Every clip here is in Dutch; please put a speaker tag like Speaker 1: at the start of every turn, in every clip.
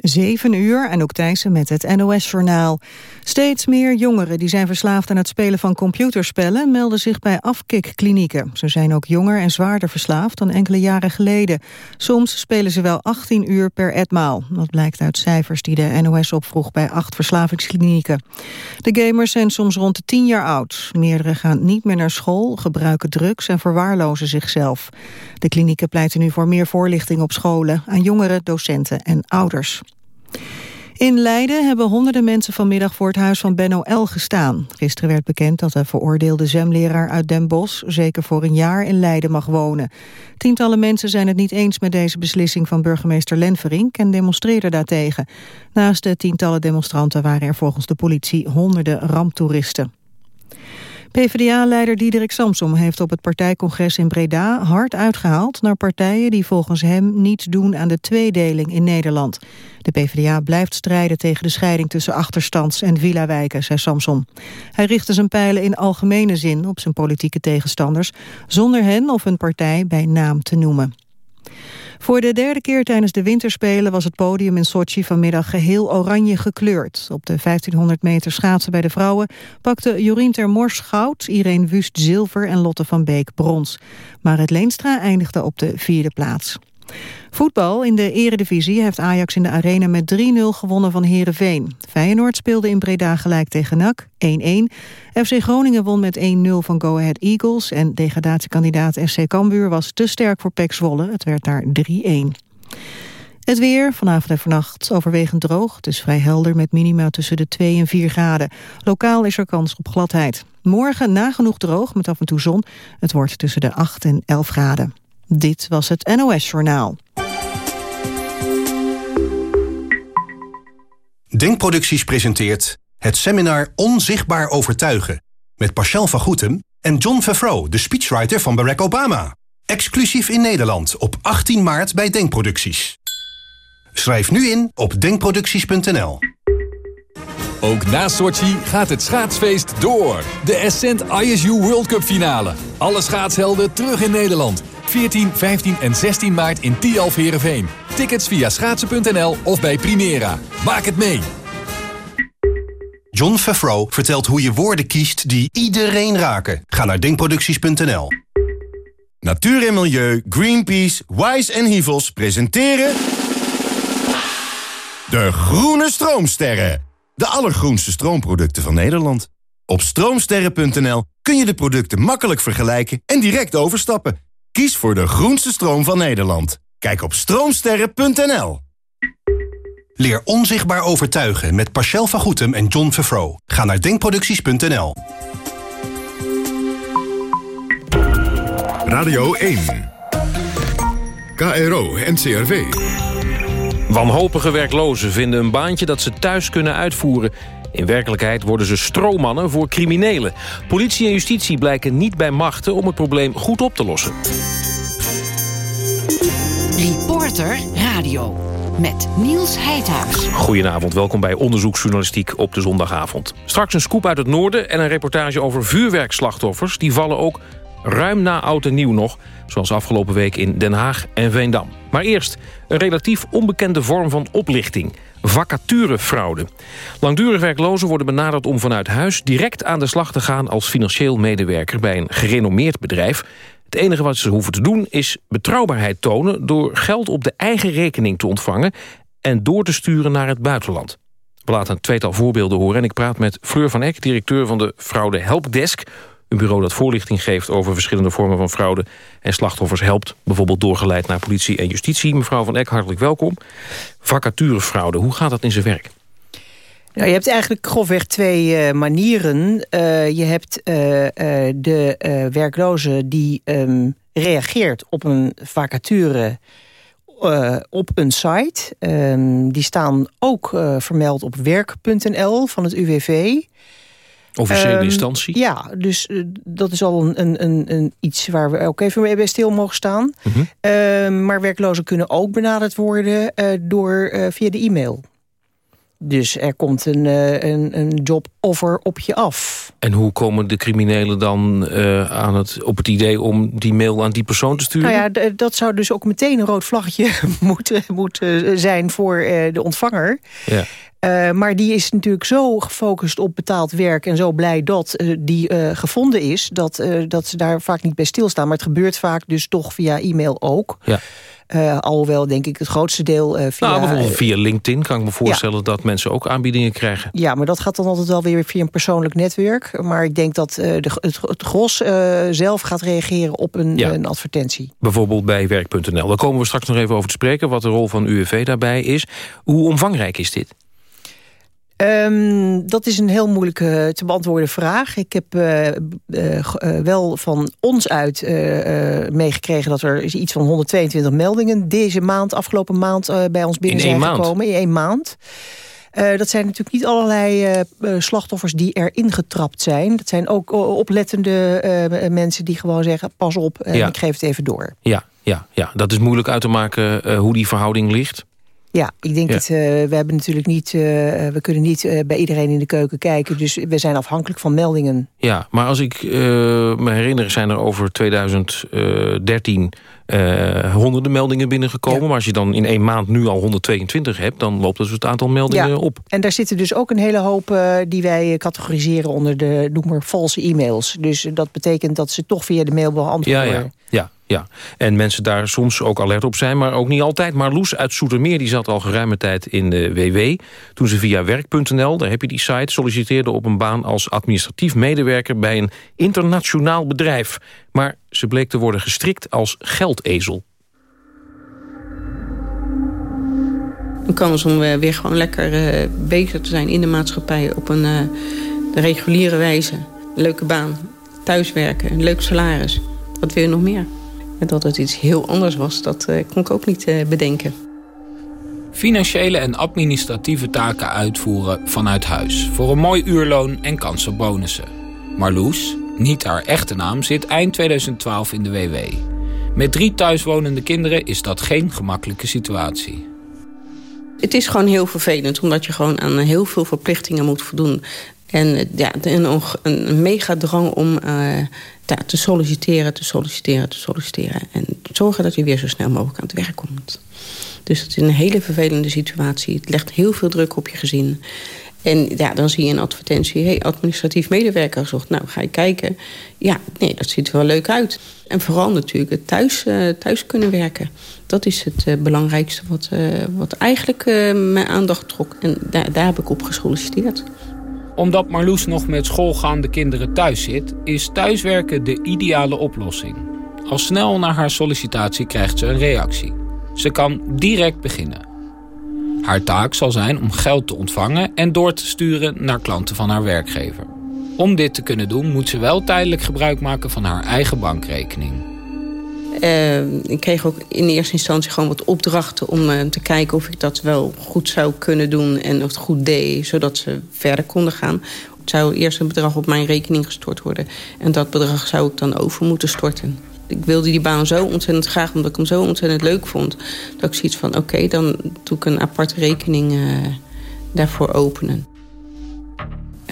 Speaker 1: 7 uur, en ook Thijssen met het NOS-journaal. Steeds meer jongeren die zijn verslaafd aan het spelen van computerspellen... melden zich bij afkikklinieken. Ze zijn ook jonger en zwaarder verslaafd dan enkele jaren geleden. Soms spelen ze wel 18 uur per etmaal. Dat blijkt uit cijfers die de NOS opvroeg bij acht verslavingsklinieken. De gamers zijn soms rond de 10 jaar oud. Meerdere gaan niet meer naar school, gebruiken drugs en verwaarlozen zichzelf. De klinieken pleiten nu voor meer voorlichting op scholen... aan jongeren, docenten en ouders. In Leiden hebben honderden mensen vanmiddag voor het huis van Benno L. gestaan. Gisteren werd bekend dat de veroordeelde zwemleraar uit Den Bosch... zeker voor een jaar in Leiden mag wonen. Tientallen mensen zijn het niet eens met deze beslissing van burgemeester Lenverink... en demonstreerden daartegen. Naast de tientallen demonstranten waren er volgens de politie honderden ramptoeristen. PvdA-leider Diederik Samsom heeft op het partijcongres in Breda hard uitgehaald naar partijen die volgens hem niets doen aan de tweedeling in Nederland. De PvdA blijft strijden tegen de scheiding tussen achterstands- en villa-wijken, zei Samsom. Hij richtte zijn pijlen in algemene zin op zijn politieke tegenstanders, zonder hen of hun partij bij naam te noemen. Voor de derde keer tijdens de winterspelen was het podium in Sochi vanmiddag geheel oranje gekleurd. Op de 1500 meter schaatsen bij de vrouwen pakten Jorien Termors goud, Irene Wust zilver en Lotte van Beek brons. Maar het Leenstra eindigde op de vierde plaats. Voetbal in de eredivisie heeft Ajax in de arena met 3-0 gewonnen van Heerenveen. Feyenoord speelde in Breda gelijk tegen NAC, 1-1. FC Groningen won met 1-0 van Go Ahead Eagles... en degradatiekandidaat SC Cambuur was te sterk voor PEC Zwolle. Het werd daar 3-1. Het weer, vanavond en vannacht overwegend droog. Is vrij helder met minima tussen de 2 en 4 graden. Lokaal is er kans op gladheid. Morgen nagenoeg droog met af en toe zon. Het wordt tussen de 8 en 11 graden. Dit was het NOS Journaal.
Speaker 2: Denkproducties presenteert het seminar Onzichtbaar Overtuigen... met Pascal van Goetem en John Favreau, de speechwriter van Barack Obama. Exclusief in Nederland op 18 maart bij Denkproducties. Schrijf nu in op denkproducties.nl.
Speaker 3: Ook na Sochi gaat het schaatsfeest door. De Ascent ISU World Cup finale. Alle schaatshelden terug in Nederland. 14, 15 en 16 maart in Tialf Herenveen. Tickets via schaatsen.nl of bij Primera. Maak het mee!
Speaker 2: John Favreau vertelt hoe je woorden kiest die iedereen raken. Ga naar denkproducties.nl.
Speaker 4: Natuur en Milieu, Greenpeace, Wise en Hivels presenteren... De Groene Stroomsterren. De allergroenste stroomproducten van Nederland. Op stroomsterren.nl kun je de producten makkelijk vergelijken en direct overstappen. Kies voor de groenste stroom van Nederland. Kijk op stroomsterren.nl.
Speaker 2: Leer onzichtbaar overtuigen met Pascal van Goetem en John Favreau. Ga naar denkproducties.nl.
Speaker 5: Radio 1. KRO NCRV.
Speaker 6: Wanhopige werklozen vinden een baantje dat ze thuis kunnen uitvoeren. In werkelijkheid worden ze stroommannen voor criminelen. Politie en justitie blijken niet bij machten om het probleem goed op te lossen.
Speaker 7: Reporter Radio met Niels Heidhuis.
Speaker 6: Goedenavond, welkom bij Onderzoeksjournalistiek op de zondagavond. Straks een scoop uit het noorden en een reportage over vuurwerkslachtoffers. Die vallen ook ruim na oud en nieuw nog, zoals afgelopen week in Den Haag en Veendam. Maar eerst een relatief onbekende vorm van oplichting, vacaturefraude. Langdurig werklozen worden benaderd om vanuit huis direct aan de slag te gaan als financieel medewerker bij een gerenommeerd bedrijf. Het enige wat ze hoeven te doen is betrouwbaarheid tonen door geld op de eigen rekening te ontvangen en door te sturen naar het buitenland. We laten een tweetal voorbeelden horen en ik praat met Fleur van Eck, directeur van de Fraude Helpdesk een bureau dat voorlichting geeft over verschillende vormen van fraude... en slachtoffers helpt, bijvoorbeeld doorgeleid naar politie en justitie. Mevrouw Van Eck, hartelijk welkom. Vacaturefraude, hoe gaat dat in zijn werk?
Speaker 8: Nou, je hebt eigenlijk grofweg twee uh, manieren. Uh, je hebt uh, de werkloze die um, reageert op een vacature op een site. Um, die staan ook vermeld op werk.nl van het UWV...
Speaker 6: Officiële um, instantie?
Speaker 8: Ja, dus uh, dat is al een, een, een, een, iets waar we ook even mee bij stil mogen staan. Mm -hmm. uh, maar werklozen kunnen ook benaderd worden uh, door, via de e-mail. Dus er komt een, een, een joboffer op je af.
Speaker 6: En hoe komen de criminelen dan aan het, op het idee om die mail aan die persoon te sturen?
Speaker 8: Nou ja, dat zou dus ook meteen een rood vlaggetje moeten, moeten zijn voor de ontvanger. Ja. Uh, maar die is natuurlijk zo gefocust op betaald werk... en zo blij dat uh, die uh, gevonden is... Dat, dat ze daar vaak niet bij stilstaan. Maar het gebeurt vaak dus toch via e-mail ook. Ja. alhoewel, denk ik, het grootste deel via...
Speaker 6: Nou, bijvoorbeeld via LinkedIn kan ik me voorstellen... dat mensen ook aanbiedingen krijgen.
Speaker 8: Ja, maar dat gaat dan altijd wel weer via een persoonlijk netwerk. Maar ik denk dat de, het, het gros zelf gaat reageren op een, ja. een advertentie.
Speaker 6: Bijvoorbeeld bij werk.nl. Daar komen we straks nog even over te spreken... wat de rol van UWV daarbij is. Hoe omvangrijk is dit?
Speaker 8: Um, dat is een heel moeilijke te beantwoorden vraag. Ik heb uh, uh, wel van ons uit meegekregen... dat er iets van 122 meldingen deze maand, afgelopen maand... bij ons binnen zijn gekomen. In één maand. dat zijn natuurlijk niet allerlei slachtoffers die erin getrapt zijn. Dat zijn ook oplettende mensen die gewoon zeggen... pas op, ik geef het even door.
Speaker 6: Ja, ja, ja, dat is moeilijk uit te maken hoe die verhouding ligt.
Speaker 8: Ja, ik denk dat uh, we hebben natuurlijk niet, uh, we kunnen niet uh, bij iedereen in de keuken kijken. Dus we zijn afhankelijk van meldingen.
Speaker 6: Ja, maar als ik me herinner zijn er over 2013 honderden meldingen binnengekomen. Maar als je dan in één maand nu al 122 hebt, dan loopt dus het aantal meldingen ja. op.
Speaker 8: En daar zitten dus ook een hele hoop die wij categoriseren onder de noem maar valse e-mails. Dus dat betekent dat ze toch via de mail beantwoorden.
Speaker 6: Ja, ja. ja. Ja, en mensen daar soms ook alert op zijn, maar ook niet altijd. Maar Loes uit Soetermeer die zat al geruime tijd in de WW. Toen ze via werk.nl, daar heb je die site, solliciteerde op een baan als administratief medewerker bij een internationaal bedrijf. Maar ze bleek te worden gestrikt als geldezel.
Speaker 5: Een kans om eh, weer gewoon lekker uh, bezig te zijn in de maatschappij op een uh, reguliere wijze. Leuke baan, thuiswerken, een leuk salaris. Wat wil je nog meer? En dat het iets heel anders was, dat uh, kon ik ook niet uh, bedenken.
Speaker 9: Financiële en administratieve taken uitvoeren vanuit huis... voor een mooi uurloon en kans op bonussen. Marloes, niet haar echte naam, zit eind 2012 in de WW. Met drie thuiswonende kinderen is dat geen gemakkelijke situatie.
Speaker 5: Het is gewoon heel vervelend, omdat je gewoon aan heel veel verplichtingen moet voldoen. En eh, ja, een, een mega drang om uh, te solliciteren, te solliciteren, te solliciteren. En zorgen dat je weer zo snel mogelijk aan het werk komt. Dus dat is een hele vervelende situatie. Het legt heel veel druk op je gezin. En ja, dan zie je een advertentie, hey, administratief medewerker gezocht. Nou, ga je kijken. Ja, nee, dat ziet er wel leuk uit. En vooral natuurlijk het thuis, uh, thuis kunnen werken. Dat is het uh, belangrijkste wat, uh, wat eigenlijk mijn aandacht trok. En daar heb ik op gesolliciteerd
Speaker 9: omdat Marloes nog met schoolgaande kinderen thuis zit... is thuiswerken de ideale oplossing. Al snel na haar sollicitatie krijgt ze een reactie. Ze kan direct beginnen. Haar taak zal zijn om geld te ontvangen en door te sturen naar klanten van haar werkgever. Om dit te kunnen doen moet ze wel tijdelijk gebruik maken van haar eigen bankrekening.
Speaker 5: Uh, ik kreeg ook in eerste instantie gewoon wat opdrachten om uh, te kijken of ik dat wel goed zou kunnen doen en of het goed deed, zodat ze verder konden gaan. Zou eerst een bedrag op mijn rekening gestort worden en dat bedrag zou ik dan over moeten storten. Ik wilde die baan zo ontzettend graag, omdat ik hem zo ontzettend leuk vond, dat ik zoiets van oké, dan doe ik een aparte rekening uh, daarvoor openen.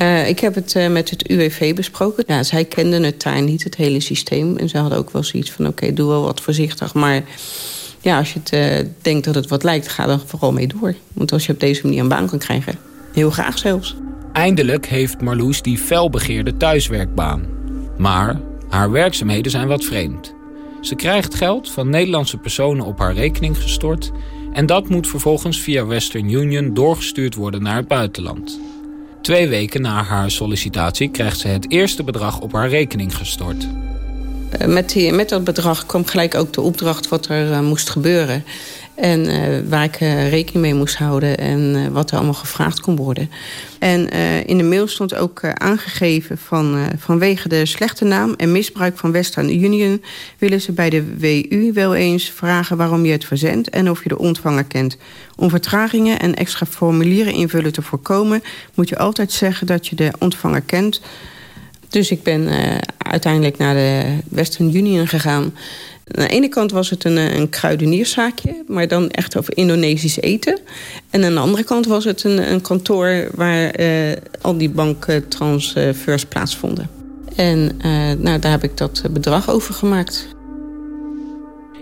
Speaker 5: Uh, ik heb het uh, met het UWV besproken. Ja, zij kenden het daar niet, het hele systeem. En ze hadden ook wel zoiets van, oké, doe wel wat voorzichtig. Maar ja, als je het, uh, denkt dat het wat lijkt, ga dan vooral mee door. Want als je op deze manier een baan kan krijgen, heel graag zelfs.
Speaker 9: Eindelijk heeft Marloes die felbegeerde thuiswerkbaan. Maar haar werkzaamheden zijn wat vreemd. Ze krijgt geld van Nederlandse personen op haar rekening gestort... en dat moet vervolgens via Western Union doorgestuurd worden naar het buitenland... Twee weken na haar sollicitatie krijgt ze het eerste bedrag op haar rekening gestort.
Speaker 5: Eh, met, die, met dat bedrag kwam gelijk ook de opdracht wat er uh, moest gebeuren. En uh, waar ik uh, rekening mee moest houden en uh, wat er allemaal gevraagd kon worden. En in de mail stond ook aangegeven van vanwege de slechte naam en misbruik van Western Union willen ze bij de WU wel eens vragen waarom je het verzendt en of je de ontvanger kent. Om vertragingen en extra formulieren invullen te voorkomen moet je altijd zeggen dat je de ontvanger kent. Dus ik ben uiteindelijk naar de Western Union gegaan Aan de ene kant was het een, een kruidenierszaakje, maar dan echt over Indonesisch eten. En aan de andere kant was het een, een kantoor waar uh, al die banktransfers plaatsvonden. En uh, nou, daar heb ik dat bedrag over gemaakt.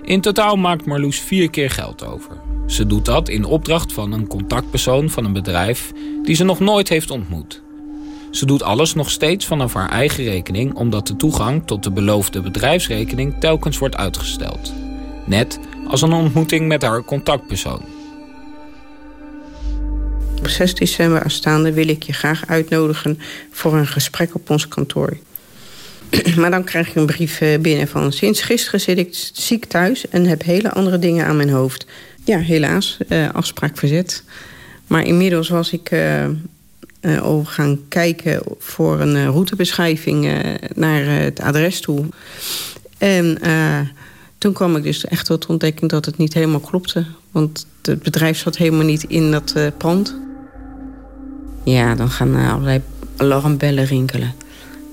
Speaker 9: In totaal maakt Marloes vier keer geld over. Ze doet dat in opdracht van een contactpersoon van een bedrijf die ze nog nooit heeft ontmoet. Ze doet alles nog steeds vanaf haar eigen rekening omdat de toegang tot de beloofde bedrijfsrekening telkens wordt uitgesteld. Net als een ontmoeting met haar contactpersoon.
Speaker 5: Op 6 december aanstaande wil ik je graag uitnodigen voor een gesprek op ons kantoor. maar dan krijg ik een brief eh, binnen van... sinds gisteren zit ik ziek thuis en heb hele andere dingen aan mijn hoofd. Ja, helaas, uh, afspraak verzet. Maar inmiddels was ik uh, gaan kijken voor een routebeschrijving naar het adres toe. En toen kwam ik dus echt tot ontdekking dat het niet helemaal klopte. Want het bedrijf zat helemaal niet in dat pand. Ja, dan gaan allerlei alarmbellen rinkelen.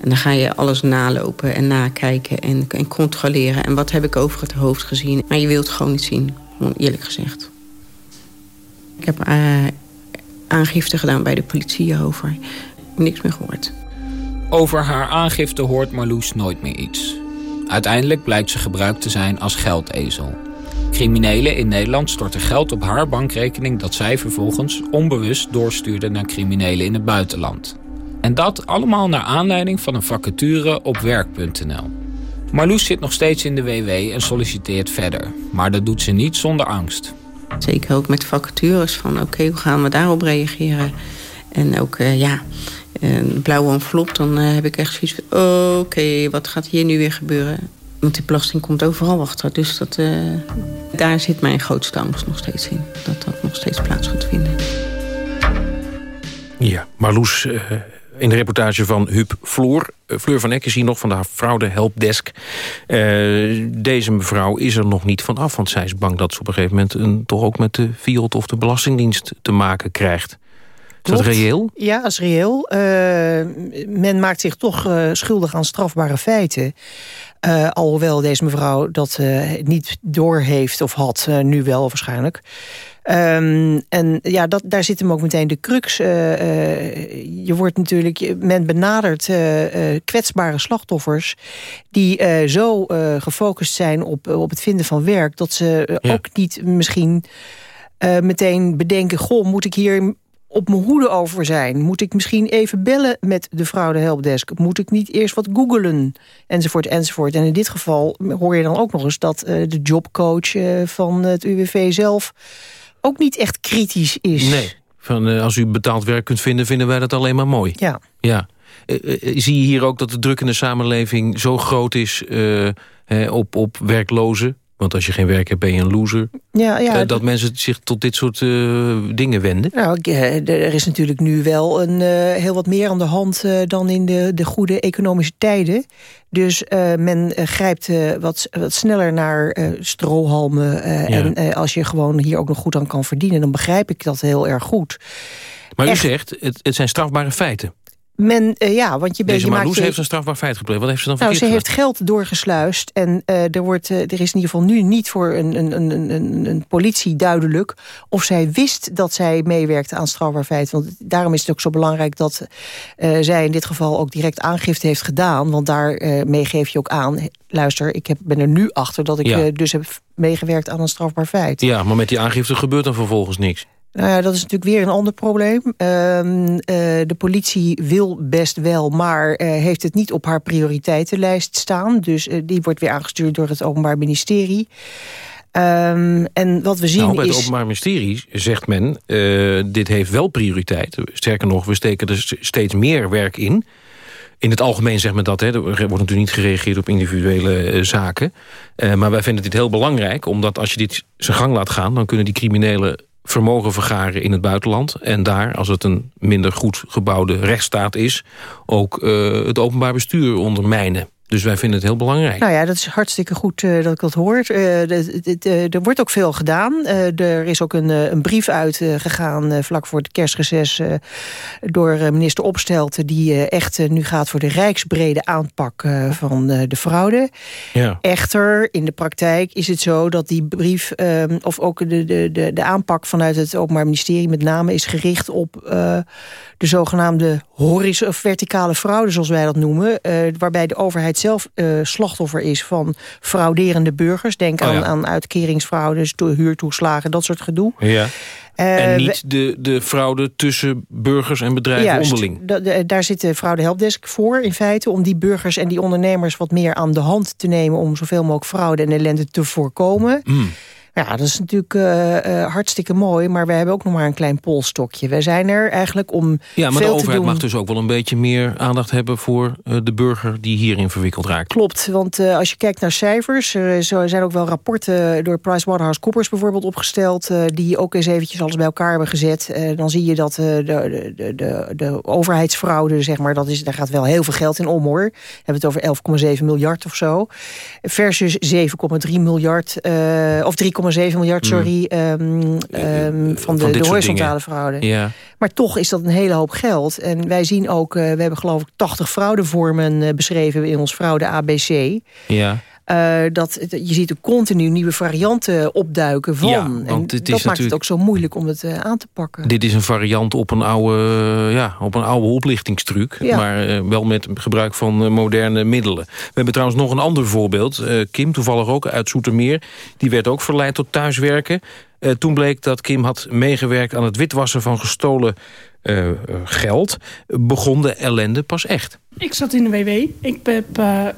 Speaker 5: En dan ga je alles nalopen en nakijken en, en controleren. En wat heb ik over het hoofd gezien. Maar je wilt gewoon niet zien, eerlijk gezegd. Ik heb aangifte gedaan bij de politie hierover. Niks meer gehoord.
Speaker 9: Over haar aangifte hoort Marloes nooit meer iets. Uiteindelijk blijkt ze gebruikt te zijn als geldezel. Criminelen in Nederland storten geld op haar bankrekening... dat zij vervolgens onbewust doorstuurde naar criminelen in het buitenland. En dat allemaal naar aanleiding van een vacature op werk.nl. Marloes zit nog steeds in de WW en solliciteert verder. Maar dat doet ze niet zonder angst.
Speaker 5: Zeker ook met vacatures van oké, hoe gaan we daarop reageren? En ook uh, ja, een blauwe envelop, dan uh, heb ik echt zoiets van... oké, wat gaat hier nu weer gebeuren? Want die belasting komt overal achter. Dus dat, uh, daar zit mijn grootste angst nog steeds in. Dat dat nog steeds plaats gaat vinden.
Speaker 6: Ja, Marloes in de reportage van Huub Floor. Uh, Fleur van Eck is hier nog van de fraude helpdesk. Uh, deze mevrouw is er nog niet van af, want zij is bang dat ze op een gegeven moment... Een, toch ook met de FIOD of de Belastingdienst te maken krijgt. Is dat reëel?
Speaker 8: Ja, dat is reëel. Uh, men maakt zich toch schuldig aan strafbare feiten. Uh, alhoewel deze mevrouw dat niet doorheeft of had, nu wel waarschijnlijk. Um, en ja, dat, daar zit hem ook meteen de crux. je wordt natuurlijk, men benadert kwetsbare slachtoffers... die zo gefocust zijn op, op het vinden van werk... dat ze ja. ook niet misschien... meteen bedenken, goh, moet ik hier op mijn hoede over zijn? Moet ik misschien even bellen met de fraude helpdesk? Moet ik niet eerst wat googelen? Enzovoort, enzovoort. En in dit geval hoor je dan ook nog eens... dat uh, de jobcoach uh, van het UWV zelf ook niet echt kritisch is.
Speaker 6: Nee, van, uh, als u betaald werk kunt vinden... vinden wij dat alleen maar mooi.
Speaker 8: Ja.
Speaker 6: ja. zie je hier ook dat de druk in de samenleving zo groot is... op, op werklozen? Want als je geen werk hebt, ben je een loser.
Speaker 8: Ja, ja,
Speaker 6: uh, dat mensen zich tot dit soort uh, dingen wenden?
Speaker 8: Nou, er is natuurlijk nu wel een, uh, heel wat meer aan de hand... dan in de, de goede economische tijden. Dus men grijpt wat, wat sneller naar strohalmen. Ja. En als je gewoon hier ook nog goed aan kan verdienen... dan begrijp ik dat heel erg goed.
Speaker 6: Maar u zegt, het, het zijn strafbare feiten.
Speaker 8: Men, uh, ja, want je,
Speaker 6: Deze
Speaker 8: je
Speaker 6: Marloes
Speaker 8: maakt,
Speaker 6: heeft een strafbaar feit gepleegd. Wat heeft ze dan
Speaker 8: nou,
Speaker 6: verkeerd
Speaker 8: Ze heeft geld doorgesluist. En uh, er, wordt, uh, er is in ieder geval nu niet voor een, een, een, een, een politie duidelijk... of zij wist dat zij meewerkte aan strafbaar feit. Want daarom is het ook zo belangrijk dat zij in dit geval... ook direct aangifte heeft gedaan. Want daarmee geef je ook aan... luister, ik heb, ben er nu achter dat ik
Speaker 6: Ja.
Speaker 8: dus heb meegewerkt aan een strafbaar feit.
Speaker 6: Ja, maar met die aangifte gebeurt dan vervolgens niks.
Speaker 8: Nou ja, dat is natuurlijk weer een ander probleem. Ehm, eh, de politie wil best wel, maar eh, heeft het niet op haar prioriteitenlijst staan. Dus eh, die wordt weer aangestuurd door het Openbaar Ministerie. Ehm, en wat we zien
Speaker 6: Nou, bij het
Speaker 8: is...
Speaker 6: Openbaar Ministerie zegt men... dit heeft wel prioriteit. Sterker nog, we steken er steeds meer werk in. In het algemeen zegt men dat. Hè. Er wordt natuurlijk niet gereageerd op individuele zaken. Maar wij vinden dit heel belangrijk. Omdat als je dit zijn gang laat gaan... dan kunnen die criminelen vermogen vergaren in het buitenland. En daar, als het een minder goed gebouwde rechtsstaat is... ook eh, het openbaar bestuur ondermijnen. Dus wij vinden het heel belangrijk.
Speaker 8: Nou ja, dat is hartstikke goed uh, dat ik dat hoor. Uh, er wordt ook veel gedaan. Uh, er is ook een, een brief uitgegaan vlak voor het kerstreces... door minister Opstelten... die echt nu gaat voor de rijksbrede aanpak van de fraude. Ja. Echter, in de praktijk is het zo dat die brief... Ehm, of ook de, de, de, de aanpak vanuit het Openbaar Ministerie... met name is gericht op de zogenaamde horizon, of verticale fraude, zoals wij dat noemen... waarbij de overheid zelf uh, slachtoffer is van frauderende burgers. Denk oh, aan, aan uitkeringsfraudes, huurtoeslagen, dat soort gedoe.
Speaker 6: Ja. Uh, en niet de, de fraude tussen burgers en bedrijven juist, onderling.
Speaker 8: daar zit de fraude helpdesk voor in feite... om die burgers en die ondernemers wat meer aan de hand te nemen... om zoveel mogelijk fraude en ellende te voorkomen... Mm. Ja, dat is natuurlijk uh, uh, hartstikke mooi, maar we hebben ook nog maar een klein polstokje. We zijn er eigenlijk om
Speaker 6: Ja, maar de overheid mag dus ook wel een beetje meer aandacht hebben... voor uh, de burger die hierin verwikkeld raakt.
Speaker 8: Klopt, want als je kijkt naar cijfers... er zijn ook wel rapporten door PricewaterhouseCoopers bijvoorbeeld opgesteld... die ook eens eventjes alles bij elkaar hebben gezet. dan zie je dat de, de, de, de, overheidsfraude, zeg maar, dat is, daar gaat wel heel veel geld in om, hoor. We hebben het over 11,7 miljard of zo. Versus 7,3 miljard, of 3, 7 miljard, sorry, um, um, van de, de horizontale fraude. Ja. Maar toch is dat een hele hoop geld. En wij zien ook, uh, we hebben geloof ik 80 fraudevormen beschreven in ons fraude ABC. Ja. Uh, dat, je ziet er continu nieuwe varianten opduiken van. Ja, en dat maakt het ook zo moeilijk om het uh, aan te pakken.
Speaker 6: Dit is een variant op een oude, ja, op een oude oplichtingstruc. Ja. Maar uh, wel met gebruik van moderne middelen. We hebben trouwens nog een ander voorbeeld. Kim, toevallig ook uit Zoetermeer. Die werd ook verleid tot thuiswerken. Toen bleek dat Kim had meegewerkt aan het witwassen van gestolen uh, geld, begon de ellende pas echt.
Speaker 10: Ik zat in de WW. Ik heb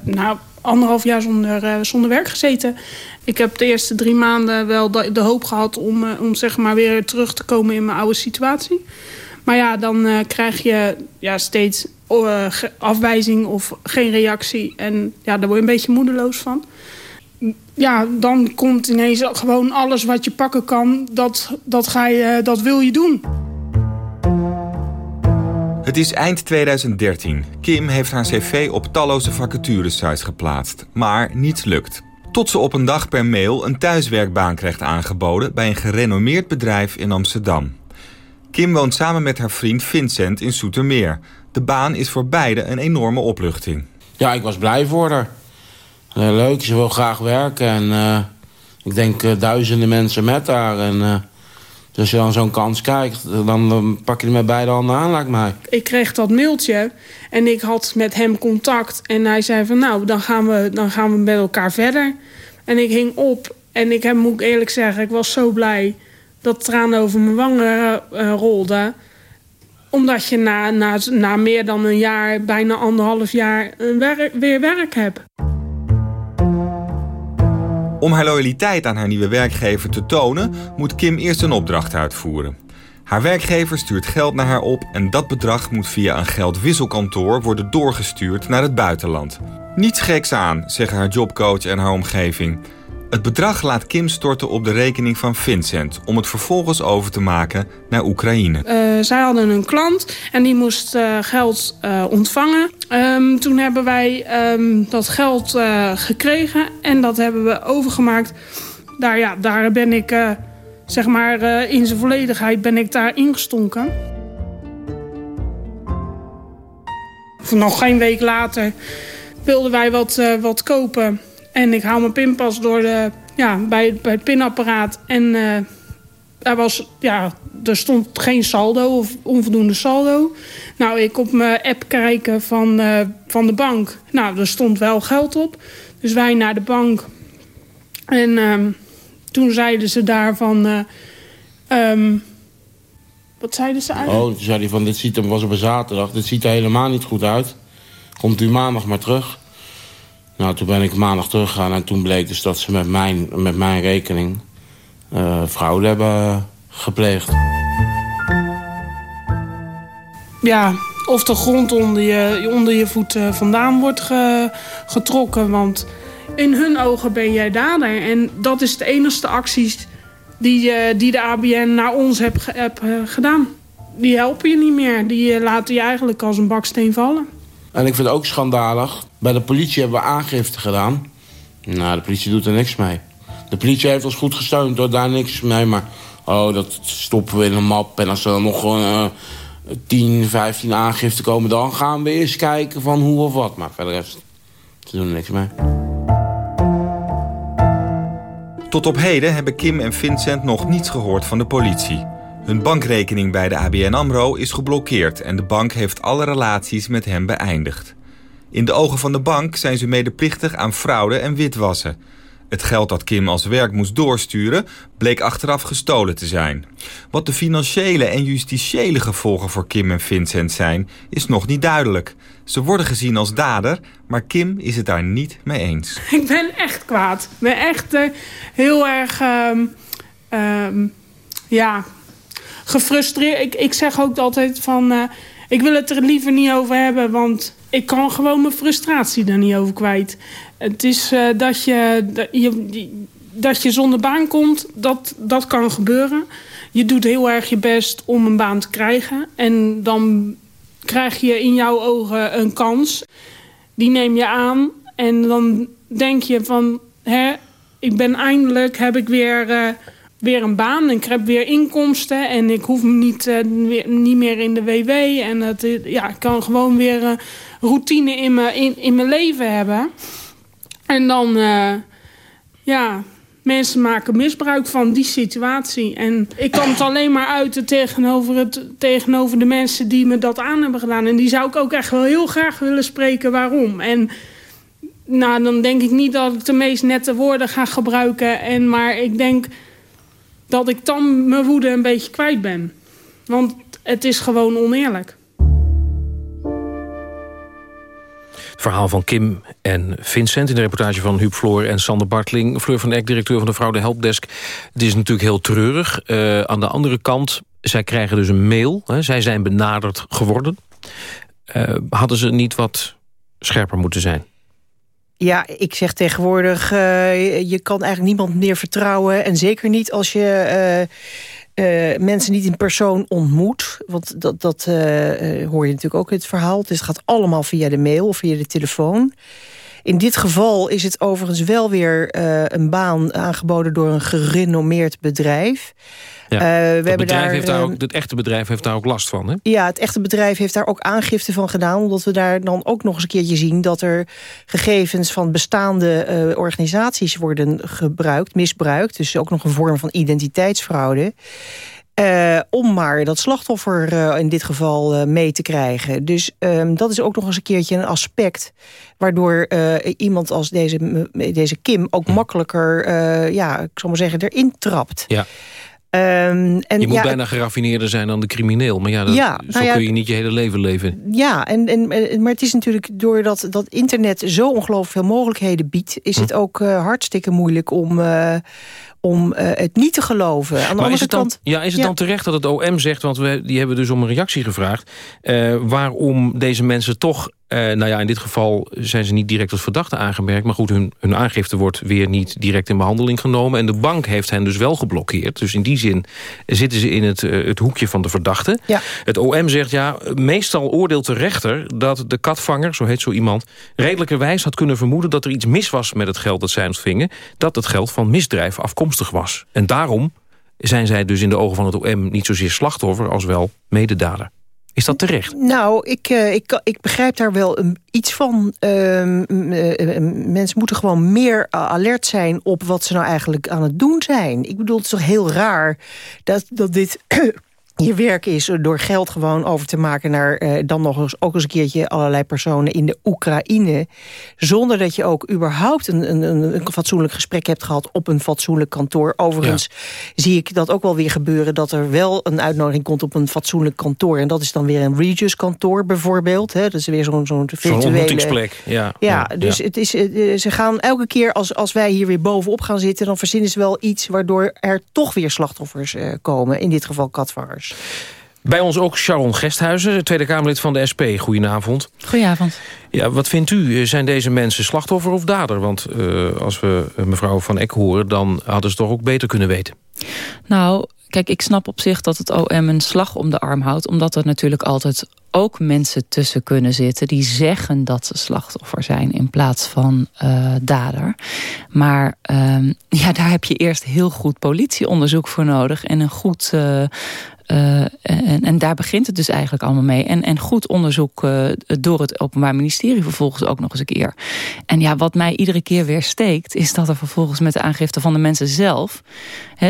Speaker 10: nou, anderhalf jaar zonder, zonder werk gezeten. Ik heb de eerste drie maanden wel de, de hoop gehad om, om zeg maar weer terug te komen in mijn oude situatie. Maar ja, dan krijg je ja, steeds afwijzing of geen reactie. En ja, daar word je een beetje moedeloos van ja, dan komt ineens gewoon alles wat je pakken kan, dat, dat, ga je, dat wil je doen.
Speaker 11: Het is eind 2013. Kim heeft haar cv op talloze vacaturesites geplaatst, maar niets lukt. Tot ze op een dag per mail een thuiswerkbaan krijgt aangeboden... bij een gerenommeerd bedrijf in Amsterdam. Kim woont samen met haar vriend Vincent in Soetermeer. De baan is voor beide een enorme opluchting.
Speaker 12: Ja, ik was blij voor haar. Uh, leuk, ze wil graag werken. En uh, ik denk uh, duizenden mensen met haar. En dus als je dan zo'n kans kijkt, dan, pak je er met beide handen aan, lijkt mij.
Speaker 10: Ik kreeg dat mailtje en ik had met hem contact. En hij zei van, nou, dan gaan we, dan gaan we met elkaar verder. En ik hing op en ik heb, moet ik eerlijk zeggen, ik was zo blij... dat tranen over mijn wangen uh, rolden omdat je na, na, na meer dan een jaar, bijna anderhalf jaar, weer werk hebt.
Speaker 11: Om haar loyaliteit aan haar nieuwe werkgever te tonen, moet Kim eerst een opdracht uitvoeren. Haar werkgever stuurt geld naar haar op en dat bedrag moet via een geldwisselkantoor worden doorgestuurd naar het buitenland. Niets geks aan, zeggen haar jobcoach en haar omgeving. Het bedrag laat Kim storten op de rekening van Vincent... om het vervolgens over te maken naar Oekraïne.
Speaker 10: Uh, zij hadden een klant en die moest uh, geld uh, ontvangen. Um, toen hebben wij um, dat geld gekregen en dat hebben we overgemaakt. Daar, ja, daar ben ik, zeg maar, in zijn volledigheid ben ik daar ingestonken. Nog geen week later wilden wij wat, wat kopen... En ik haal mijn pinpas door de, ja, bij, het pinapparaat. En uh, er, was, ja, er stond geen saldo of onvoldoende saldo. Nou, ik op mijn app kijken van, uh, van de bank. Nou, er stond wel geld op. Dus wij naar de bank. En uh, toen zeiden ze daarvan... Um, wat zeiden ze eigenlijk?
Speaker 12: Oh, toen zei hij van, dit ziet er, was op een zaterdag. Dit ziet er helemaal niet goed uit. Komt u maandag maar terug. Nou, toen ben ik maandag teruggegaan en toen bleek dus dat ze met mijn, met mijn rekening uh, fraude hebben gepleegd.
Speaker 10: Ja, of de grond onder je, onder je voeten vandaan wordt ge, getrokken. Want in hun ogen ben jij dader. En dat is de enige acties die, uh, die de ABN naar ons heeft heb, uh, gedaan. Die helpen je niet meer. Die laten je eigenlijk als een baksteen vallen.
Speaker 12: En ik vind het ook schandalig Bij de politie hebben we aangifte gedaan. Nou, de politie doet er niks mee. De politie heeft ons goed gesteund, door daar niks mee. Maar oh, dat stoppen we in een map. En als er nog gewoon uh, 10, 15 aangiften komen... dan gaan we eens kijken van hoe of wat. Maar verder rest, ze doen er niks mee.
Speaker 11: Tot op heden hebben Kim en Vincent nog niets gehoord van de politie. Hun bankrekening bij de ABN AMRO is geblokkeerd... en de bank heeft alle relaties met hem beëindigd. In de ogen van de bank zijn ze medeplichtig aan fraude en witwassen. Het geld dat Kim als werk moest doorsturen bleek achteraf gestolen te zijn. Wat de financiële en justitiële gevolgen voor Kim en Vincent zijn, is nog niet duidelijk. Ze worden gezien als dader, maar Kim is het daar niet mee eens.
Speaker 10: Ik ben echt kwaad. Ik ben echt uh, heel erg... Uh, uh, ja, gefrustreerd. Ik, ik zeg ook altijd van... Uh, ik wil het er liever niet over hebben, want ik kan gewoon mijn frustratie er niet over kwijt. Het is uh, dat, je, dat, je, dat je zonder baan komt, dat, dat kan gebeuren. Je doet heel erg je best om een baan te krijgen. En dan krijg je in jouw ogen een kans. Die neem je aan. En dan denk je van... Hè, ik ben eindelijk, heb ik weer... Uh, weer een baan ik heb weer inkomsten en ik hoef niet, weer, niet meer in de WW. En het, ja, ik kan gewoon weer uh, routine in mijn, in, in mijn leven hebben. En dan, uh, ja, mensen maken misbruik van die situatie. En ik kan het alleen maar uiten tegenover, het, tegenover de mensen die me dat aan hebben gedaan. En die zou ik ook echt wel heel graag willen spreken waarom. En nou, dan denk ik niet dat ik de meest nette woorden ga gebruiken. En, maar ik denk dat ik dan mijn woede een beetje kwijt ben. Want het is gewoon oneerlijk.
Speaker 6: Het verhaal van Kim en Vincent in de reportage van Huub Floor en Sander Bartling. Fleur van Eck, directeur van de Fraude Helpdesk. Het is natuurlijk heel treurig. Uh, aan de andere kant, zij krijgen dus een mail. Hè, zij zijn benaderd geworden. Uh, hadden ze niet wat scherper moeten zijn?
Speaker 8: Ja, ik zeg tegenwoordig, uh, je kan eigenlijk niemand meer vertrouwen. En zeker niet als je uh, uh, mensen niet in persoon ontmoet. Want dat, dat hoor je natuurlijk ook in het verhaal. Dus het gaat allemaal via de mail of via de telefoon. In dit geval is het overigens wel weer een baan aangeboden door een gerenommeerd bedrijf.
Speaker 6: Ja, uh, we hebben daar, heeft daar ook, het echte bedrijf heeft daar ook last van, hè?
Speaker 8: Ja, het echte bedrijf heeft daar ook aangifte van gedaan... omdat we daar dan ook nog eens een keertje zien... dat er gegevens van bestaande uh, organisaties worden gebruikt, misbruikt. Dus ook nog een vorm van identiteitsfraude. Uh, om maar dat slachtoffer uh, in dit geval uh, mee te krijgen. Dus um, dat is ook nog eens een keertje een aspect... waardoor iemand als deze, deze Kim ook makkelijker, ja, ik zal maar zeggen, erin trapt.
Speaker 6: Ja. Um, en je moet ja, bijna geraffineerder zijn dan de crimineel. Maar ja, dat, ja zo nou ja, kun je niet je hele leven leven.
Speaker 8: Ja, en, en, maar het is natuurlijk doordat dat internet zo ongelooflijk veel mogelijkheden biedt... is hm. het ook uh, hartstikke moeilijk om... Uh, om uh, het niet te geloven. Aan de
Speaker 6: maar is het, dan,
Speaker 8: kant,
Speaker 6: ja, is het dan terecht dat het OM zegt... want we, die hebben dus om een reactie gevraagd... Uh, waarom deze mensen toch uh, nou ja, in dit geval zijn ze niet direct als verdachte aangemerkt... maar goed, hun, hun aangifte wordt weer niet direct in behandeling genomen... en de bank heeft hen dus wel geblokkeerd. Dus in die zin zitten ze in het, uh, het hoekje van de verdachte.
Speaker 8: Ja.
Speaker 6: Het OM zegt, ja, meestal oordeelt de rechter... dat de katvanger, zo heet zo iemand, redelijkerwijs had kunnen vermoeden... dat er iets mis was met het geld dat zij ontvingen... dat het geld van misdrijf afkomstig was. En daarom zijn zij dus in de ogen van het OM niet zozeer slachtoffer... als wel mededader. Is dat terecht?
Speaker 8: Nou, ik, uh, ik, ik begrijp daar wel iets van. Uh, uh, mensen moeten gewoon meer alert zijn op wat ze nou eigenlijk aan het doen zijn. Ik bedoel, het is toch heel raar dat, dat dit je werk is door geld gewoon over te maken naar eh, dan nog eens ook eens een keertje allerlei personen in de Oekraïne. Zonder dat je ook überhaupt een, een, een fatsoenlijk gesprek hebt gehad op een fatsoenlijk kantoor. Overigens zie ik dat ook wel weer gebeuren dat er wel een uitnodiging komt op een fatsoenlijk kantoor. En dat is dan weer een Regis kantoor bijvoorbeeld. Hè? Dat is weer zo'n zo'n virtuele... Zo'n
Speaker 6: ontmoetingsplek, ja.
Speaker 8: Ja, dus Het is, eh, ze gaan elke keer als, als wij hier weer bovenop gaan zitten, dan verzinnen ze wel iets waardoor er toch weer slachtoffers uh, komen. In dit geval
Speaker 6: Bij ons ook Sharon Gesthuizen, Tweede Kamerlid van de SP. Goedenavond.
Speaker 13: Goedenavond.
Speaker 6: Ja, wat vindt u? Zijn deze mensen slachtoffer of dader? Want uh, als we mevrouw Van Eck horen... dan hadden ze toch ook beter kunnen weten.
Speaker 13: Nou, kijk, ik snap op zich dat het OM een slag om de arm houdt. Omdat er natuurlijk altijd ook mensen tussen kunnen zitten... die zeggen dat ze slachtoffer zijn in plaats van uh, dader. Maar um, ja, daar heb je eerst heel goed politieonderzoek voor nodig... en een goed uh, uh, en, en, daar begint het dus eigenlijk allemaal mee. En, en goed onderzoek uh, door het Openbaar Ministerie vervolgens ook nog eens een keer. En ja, wat mij iedere keer weer steekt... is dat er vervolgens met de aangifte van de mensen zelf...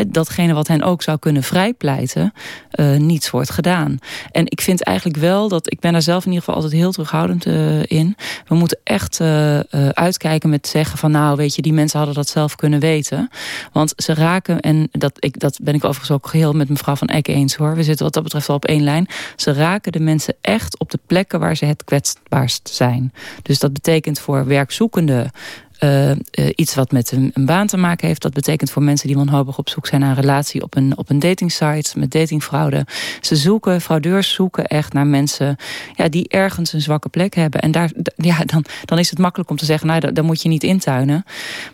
Speaker 13: Datgene wat hen ook zou kunnen vrijpleiten... Uh, niets wordt gedaan. En ik vind eigenlijk wel dat... ik ben daar zelf in ieder geval altijd heel terughoudend in. We moeten echt uitkijken met zeggen van... nou, weet je, die mensen hadden dat zelf kunnen weten. Want ze raken, en dat, ik, dat ben ik overigens ook geheel met mevrouw Van Eck eens... hoor we zitten wat dat betreft wel op één lijn. Ze raken de mensen echt op de plekken waar ze het kwetsbaarst zijn. Dus dat betekent voor werkzoekenden uh, uh, iets wat met een, een, baan te maken heeft. Dat betekent voor mensen die wanhopig op zoek zijn naar een relatie op een, op een datingsite met datingfraude. Ze zoeken, fraudeurs zoeken echt naar mensen ja, die ergens een zwakke plek hebben. En daar, ja, dan, dan is het makkelijk om te zeggen, nou, daar, moet je niet intuinen.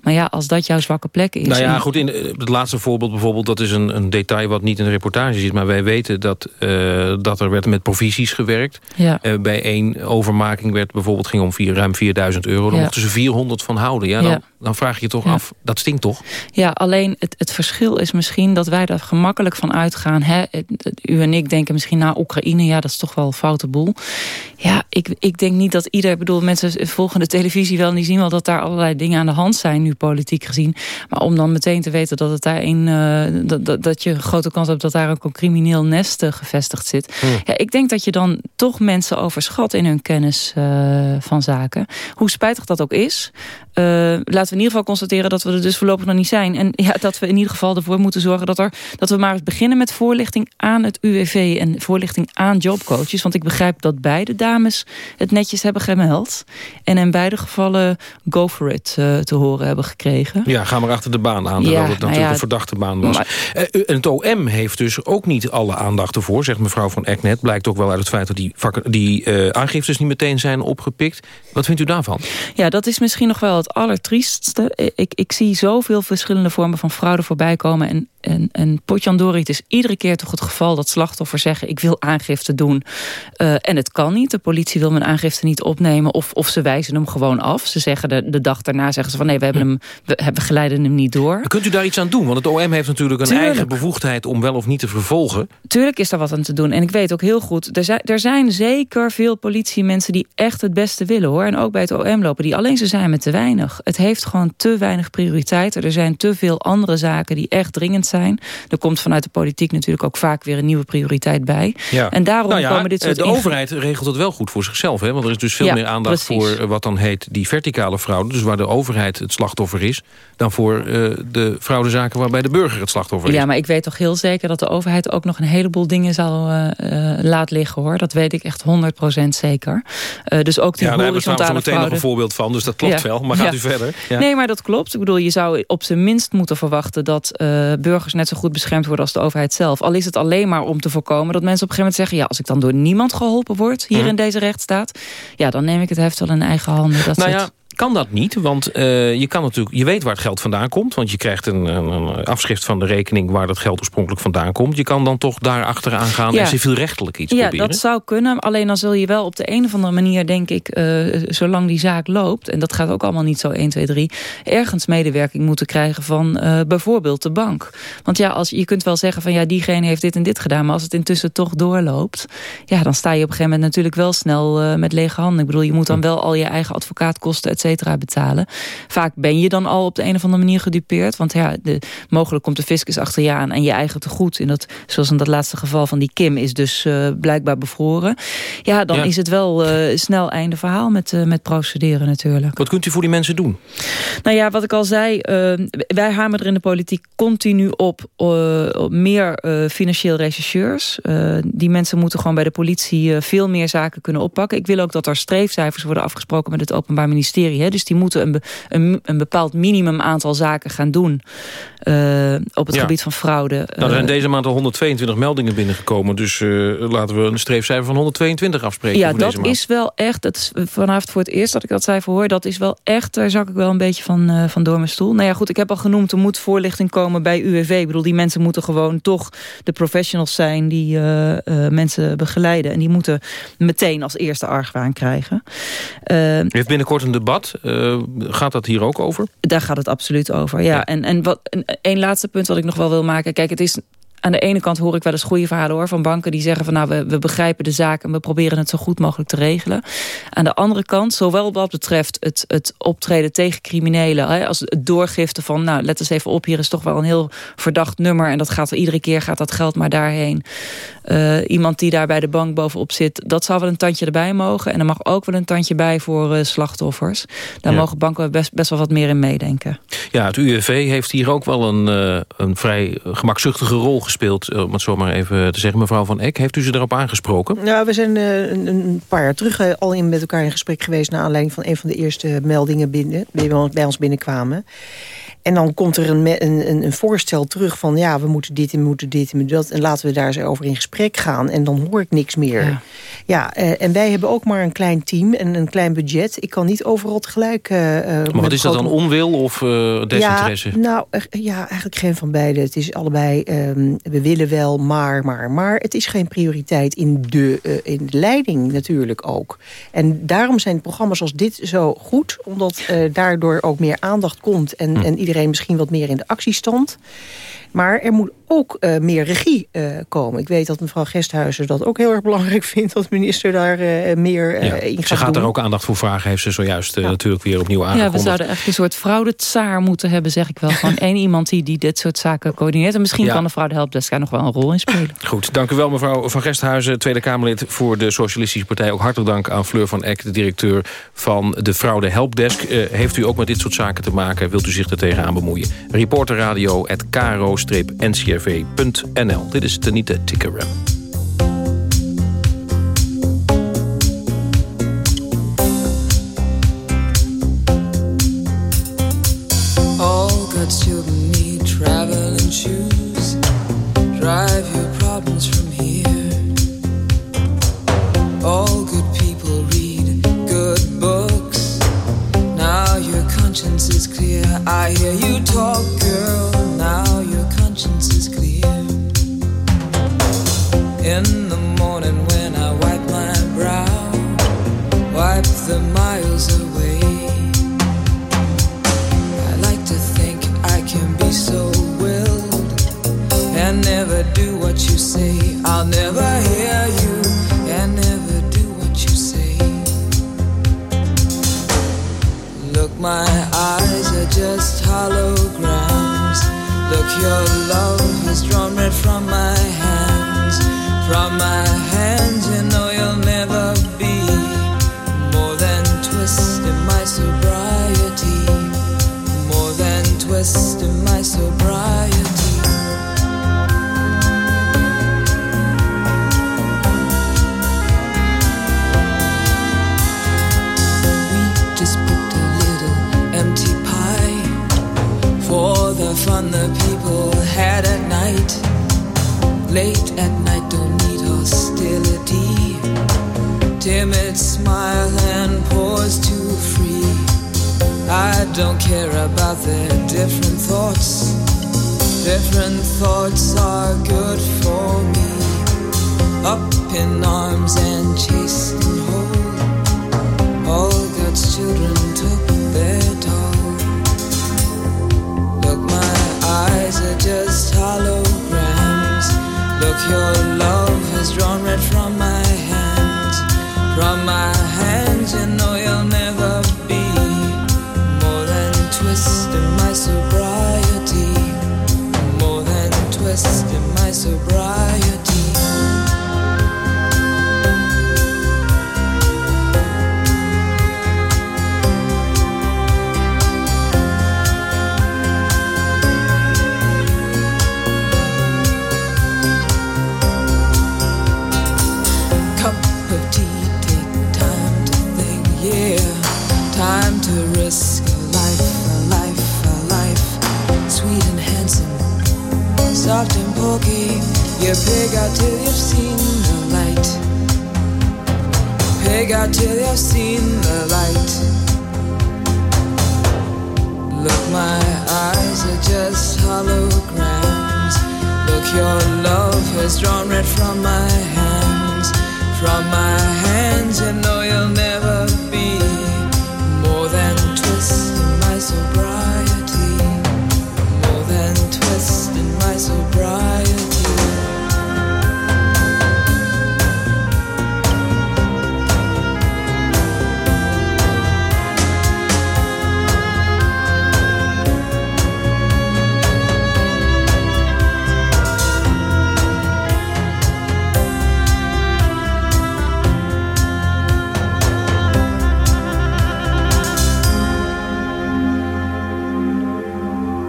Speaker 13: Maar ja, als dat jouw zwakke plek is...
Speaker 6: Nou ja, goed, in het laatste voorbeeld bijvoorbeeld, dat is een, een detail wat niet in de reportage zit. Maar wij weten dat, uh, dat er werd met provisies gewerkt. Ja. bij één overmaking werd bijvoorbeeld, ging om vier, ruim 4000 euro. Dan ja. mochten ze 400 van houden. Ja, dan, ja. Dan vraag je je toch af, dat stinkt toch?
Speaker 13: Ja, alleen het, het verschil is misschien dat wij er gemakkelijk van uitgaan. Hè? U en ik denken misschien na Oekraïne, ja, dat is toch wel een foute boel. Ja, ik, ik denk niet dat ieder, bedoel, mensen volgen de televisie wel... en die zien wel dat daar allerlei dingen aan de hand zijn, nu politiek gezien. Maar om dan meteen te weten dat, het daar een, uh, dat, dat, dat je een grote kans hebt... dat daar een crimineel nest uh, gevestigd zit. Hmm. Ja, ik denk dat je dan toch mensen overschat in hun kennis uh, van zaken. Hoe spijtig dat ook is... Laten we in ieder geval constateren dat we er dus voorlopig nog niet zijn. En ja, dat we in ieder geval ervoor moeten zorgen dat, er, dat we maar eens beginnen met voorlichting aan het UWV en voorlichting aan jobcoaches. Want ik begrijp dat beide dames het netjes hebben gemeld. En in beide gevallen go for it uh, te horen hebben gekregen.
Speaker 6: Ja, ga maar achter de baan aan, terwijl ja, het natuurlijk nou ja, een verdachte baan was. Maar, uh, het OM heeft dus ook niet alle aandacht ervoor, zegt mevrouw van Eknet. Blijkt ook wel uit het feit dat die, die uh, aangiftes niet meteen zijn opgepikt. Wat vindt u daarvan?
Speaker 13: Ja, dat is misschien nog wel het allertriestste. Ik, ik zie zoveel verschillende vormen van fraude voorbij komen. En, en, en Potjandori, het is iedere keer toch het geval dat slachtoffers zeggen... ik wil aangifte doen uh, en het kan niet. De politie wil mijn aangifte niet opnemen of, of ze wijzen hem gewoon af. Ze zeggen de, de dag daarna zeggen ze van nee, we, hebben hem, we, we geleiden hem niet door.
Speaker 6: Kunt u daar iets aan doen? Want het OM heeft natuurlijk een Tuurlijk. eigen bevoegdheid om wel of niet te vervolgen.
Speaker 13: Tuurlijk is daar wat aan te doen. En ik weet ook heel goed, er zijn, er zijn zeker veel politiemensen die echt het beste willen hoor. En ook bij het OM lopen, die alleen ze zijn met te weinig. Het heeft gewoon te weinig prioriteit. Er zijn te veel andere zaken die echt dringend zijn. Er komt vanuit de politiek natuurlijk ook vaak weer een nieuwe prioriteit bij. Ja. En daarom
Speaker 6: nou ja,
Speaker 13: komen dit soort...
Speaker 6: De overheid regelt het wel goed voor zichzelf. Hè? Want er is dus veel ja, meer aandacht precies. voor wat dan heet die verticale fraude. Dus waar de overheid het slachtoffer is. Dan voor uh, de fraudezaken waarbij de burger het slachtoffer is.
Speaker 13: Ja, maar ik weet toch heel zeker dat de overheid ook nog een heleboel dingen zal uh, uh, laat liggen. hoor. Dat weet ik echt 100% zeker. dus ook die
Speaker 6: ja, daar
Speaker 13: horizontale
Speaker 6: hebben we meteen nog een voorbeeld van. Dus dat klopt wel. Maar gaat u verder.
Speaker 13: Nee, maar dat klopt. Ik bedoel, je zou op zijn minst moeten verwachten... dat uh, burgers net zo goed beschermd worden als de overheid zelf. Al is het alleen maar om te voorkomen dat mensen op een gegeven moment zeggen... ja, als ik dan door niemand geholpen word hier hm. in deze rechtsstaat... ja, dan neem ik het heft wel in eigen handen. Dat
Speaker 6: nou ja, kan dat niet, want uh, je, kan natuurlijk, je weet waar het geld vandaan komt... want je krijgt een, een, afschrift van de rekening waar dat geld oorspronkelijk vandaan komt. Je kan dan toch daar achteraan gaan ja. en civielrechtelijk iets
Speaker 13: ja,
Speaker 6: proberen.
Speaker 13: Ja, dat zou kunnen. Alleen dan zul je wel op de een of andere manier, denk ik... Uh, zolang die zaak loopt, en dat gaat ook allemaal niet zo 1, 2, 3... ergens medewerking moeten krijgen van uh, bijvoorbeeld de bank. Want ja, als, je kunt wel zeggen van ja, diegene heeft dit en dit gedaan... maar als het intussen toch doorloopt... ja, dan sta je op een gegeven moment natuurlijk wel snel met lege handen. Ik bedoel, je moet dan wel al je eigen advocaatkosten, et cetera, betalen. Vaak ben je dan al op de een of andere manier gedupeerd. Want ja, de, mogelijk komt de fiscus achter je aan en je eigen tegoed. In dat, zoals in dat laatste geval van die Kim is dus uh, blijkbaar bevroren. Ja, dan ja. is het wel uh, snel einde verhaal met, uh, met procederen natuurlijk.
Speaker 6: Wat kunt u voor die mensen doen?
Speaker 13: Nou ja, wat ik al zei, wij hameren er in de politiek continu op, op meer financieel rechercheurs. die mensen moeten gewoon bij de politie veel meer zaken kunnen oppakken. Ik wil ook dat er streefcijfers worden afgesproken met het Openbaar Ministerie Hè? Dus die moeten een, een, een bepaald minimum aantal zaken gaan doen... Uh, op het gebied van fraude.
Speaker 6: Nou, er zijn
Speaker 13: uh,
Speaker 6: deze maand al 122 meldingen binnengekomen. Dus uh, laten we een streefcijfer van 122 afspreken.
Speaker 13: Ja,
Speaker 6: voor
Speaker 13: dat is wel echt. Dat is vanavond voor het eerst dat ik dat cijfer hoor. Dat is wel echt. Daar zak ik wel een beetje van, van door mijn stoel. Nou ja, goed. Ik heb al genoemd. Er moet voorlichting komen bij UWV. Ik bedoel, die mensen moeten gewoon toch de professionals zijn die mensen begeleiden. En die moeten meteen als eerste argwaan krijgen.
Speaker 6: U heeft binnenkort een debat. Gaat dat hier ook over?
Speaker 13: Daar gaat het absoluut over. Ja. ja. En, en wat. Een laatste punt wat ik nog wel wil maken. Kijk, het is aan de ene kant hoor ik wel eens goede verhalen hoor, van banken die zeggen van nou we, we begrijpen de zaak en we proberen het zo goed mogelijk te regelen. Aan de andere kant, zowel wat betreft het, het optreden tegen criminelen hè, als het doorgifte van nou let eens even op, hier is toch wel een heel verdacht nummer en dat gaat iedere keer gaat dat geld maar daarheen. Uh, iemand die daar bij de bank bovenop zit, dat zou wel een tandje erbij mogen en er mag ook wel een tandje bij voor uh, slachtoffers. Daar ja. mogen banken best, best wel wat meer in meedenken.
Speaker 6: Ja, het UWV heeft hier ook wel een, uh, een vrij gemakzuchtige rol gespeeld gespeeld, om het zo maar even te zeggen. Mevrouw Van Eck, heeft u ze erop aangesproken?
Speaker 8: Nou, we zijn uh, een, een, paar jaar terug uh, al in met elkaar in gesprek geweest... naar aanleiding van een van de eerste meldingen binnen, die bij ons binnenkwamen. En dan komt er een, een, een, voorstel terug van... ja, we moeten dit en moeten dit en dat... en laten we daar eens over in gesprek gaan. En dan hoor ik niks meer. Ja, ja uh, en wij hebben ook maar een klein team en een klein budget. Ik kan niet overal tegelijk... Uh,
Speaker 6: maar wat is dat dan, onwil of uh, desinteresse?
Speaker 8: Ja, nou, ja, eigenlijk geen van beide. Het is allebei, um, we willen wel, maar, maar, maar... het is geen prioriteit in de, in de leiding natuurlijk ook. En daarom zijn programma's als dit zo goed... omdat daardoor ook meer aandacht komt en, hm. en iedereen misschien wat meer in de actiestand. Maar er moet ook uh, meer regie uh, komen. Ik weet dat mevrouw Gesthuizen dat ook heel erg belangrijk vindt... dat de minister daar uh, meer
Speaker 6: ja,
Speaker 8: in gaat
Speaker 6: Ze gaat
Speaker 8: doen.
Speaker 6: er ook aandacht voor vragen, heeft ze zojuist ja. natuurlijk weer opnieuw aangekondigd.
Speaker 13: Ja, we zouden echt een soort fraudetsaar moeten hebben, zeg ik wel. Gewoon één iemand die, die dit soort zaken coördineert. En misschien ja. kan de fraude helpdesk daar nog wel een rol in spelen.
Speaker 6: Goed, dank u wel mevrouw Van Gesthuizen, Tweede Kamerlid voor de Socialistische Partij. Ook hartelijk dank aan Fleur van Eck, de directeur van de fraude helpdesk. heeft u ook met dit soort zaken te maken, wilt u zich er tegenaan bemoeien? Reporterradio, at ncrv.nl. Dit is Tanita Tikaram.
Speaker 14: All God's children need traveling shoes. Drive your problems from here. All good people read good books. Now your conscience is clear. I hear you talk, girl. In the morning when I wipe my brow, wipe the miles away. I like to think I can be so willed and never do what you say. I'll never hear you and never do what you say. Look, my eyes are just holograms. Look, your love has drawn red from my Late at night, don't need hostility. Timid smile and pause too free. I don't care about their different thoughts. Different thoughts are good for me. Up in arms and chasing whole. All God's children took their toll. Look, my eyes are just holograms. Look, your love has drawn red from my hands. From my hands, you know you'll never be more than twist in my sobriety. More than twist in my sobriety.
Speaker 15: From my hands. From my hands, you know you'll never be sobriety. More than twist in my sobriety.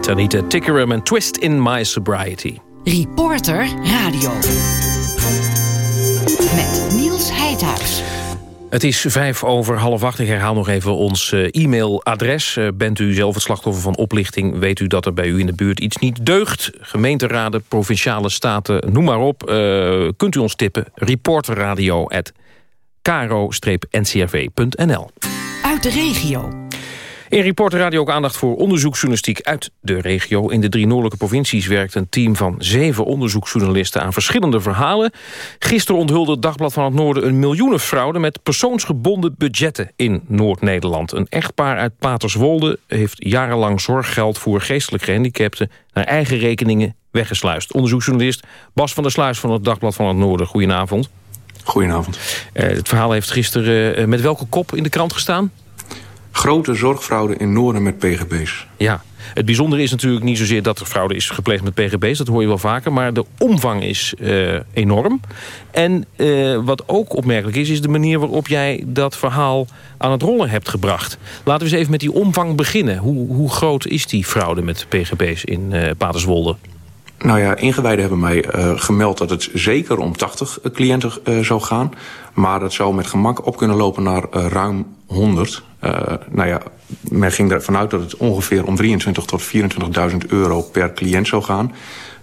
Speaker 6: Tanita Tickerum en Twist in My Sobriety.
Speaker 7: Reporter Radio. Met Niels Heidhuis.
Speaker 6: Het is vijf over half acht. Ik herhaal nog even ons eh, e-mailadres. Eh, bent u zelf het slachtoffer van oplichting... weet u dat er bij u in de buurt iets niet deugt. Gemeenteraden, provinciale staten, noem maar op. Eh, kunt u ons tippen. reporterradio.kro-ncrv.nl
Speaker 7: Uit de regio.
Speaker 6: In Reporter Radio ook aandacht voor onderzoeksjournalistiek uit de regio. In de drie noordelijke provincies werkt een team van zeven onderzoeksjournalisten aan verschillende verhalen. Gisteren onthulde het Dagblad van het Noorden een miljoenenfraude met persoonsgebonden budgetten in Noord-Nederland. Een echtpaar uit Paterswolde heeft jarenlang zorggeld voor geestelijk gehandicapten naar eigen rekeningen weggesluist. Onderzoeksjournalist Bas van der Sluis van het Dagblad van het Noorden. Goedenavond.
Speaker 16: Goedenavond.
Speaker 6: Uh, het verhaal heeft gisteren uh, met welke kop in de krant gestaan?
Speaker 16: Grote zorgfraude in Noorden met pgb's.
Speaker 6: Ja, het bijzondere is natuurlijk niet zozeer dat er fraude is gepleegd met pgb's. Dat hoor je wel vaker. Maar de omvang is uh, enorm. En uh, wat ook opmerkelijk is, is de manier waarop jij dat verhaal aan het rollen hebt gebracht. Laten we eens even met die omvang beginnen. Hoe, hoe groot is die fraude met pgb's in uh, Paterswolde?
Speaker 16: Nou ja, ingewijden hebben mij uh, gemeld dat het zeker om 80 cliënten uh, zou gaan. Maar dat zou met gemak op kunnen lopen naar ruim 100. nou ja, men ging ervan uit dat het ongeveer om 23 tot 24.000 euro per cliënt zou gaan.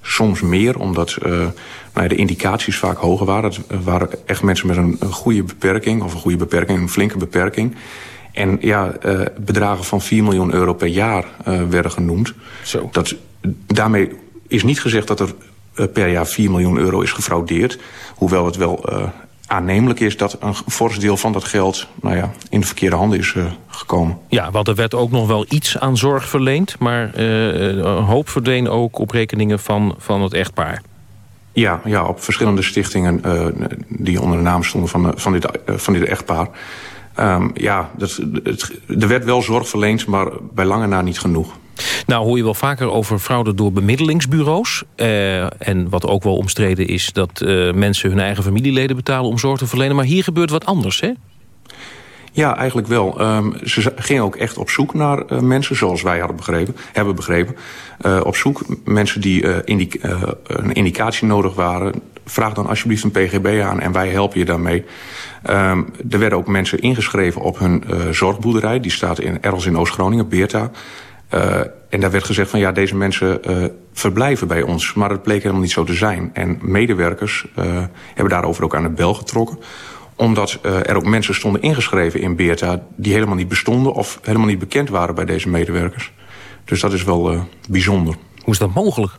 Speaker 16: Soms meer, omdat nou ja, de indicaties vaak hoger waren. Het waren echt mensen met een, een goede beperking, of een goede beperking, een flinke beperking. En ja, bedragen van 4 miljoen euro per jaar werden genoemd.
Speaker 6: Zo.
Speaker 16: Dat, daarmee is niet gezegd dat er uh, per jaar 4 miljoen euro is gefraudeerd. Hoewel het wel uh, aannemelijk is dat een fors deel van dat geld... Nou ja, in de verkeerde handen is uh, gekomen.
Speaker 6: Ja, want er werd ook nog wel iets aan zorg verleend... maar een hoop verdween ook op rekeningen van, van het echtpaar.
Speaker 16: Ja, ja, op verschillende stichtingen die onder de naam stonden van, van, dit, van dit echtpaar. Um, ja, dat, het, er werd wel zorg verleend, maar bij lange na niet genoeg.
Speaker 6: Nou hoor je wel vaker over fraude door bemiddelingsbureaus. Uh, en wat ook wel omstreden is dat uh, mensen hun eigen familieleden betalen om zorg te verlenen. Maar hier gebeurt wat anders, hè?
Speaker 16: Ja, eigenlijk wel. Um, ze gingen ook echt op zoek naar uh, mensen, zoals wij hadden begrepen, hebben begrepen. Op zoek mensen die een indicatie nodig waren. Vraag dan alsjeblieft een PGB aan en wij helpen je daarmee. Um, er werden ook mensen ingeschreven op hun zorgboerderij. Die staat in, ergens in Oost-Groningen, Beerta. Uh, en daar werd gezegd van ja, deze mensen uh, verblijven bij ons. Maar dat bleek helemaal niet zo te zijn. En medewerkers uh, hebben daarover ook aan de bel getrokken. Omdat er ook mensen stonden ingeschreven in Beerta... die helemaal niet bestonden of helemaal niet bekend waren bij deze medewerkers. Dus dat is wel bijzonder.
Speaker 6: Hoe is dat mogelijk?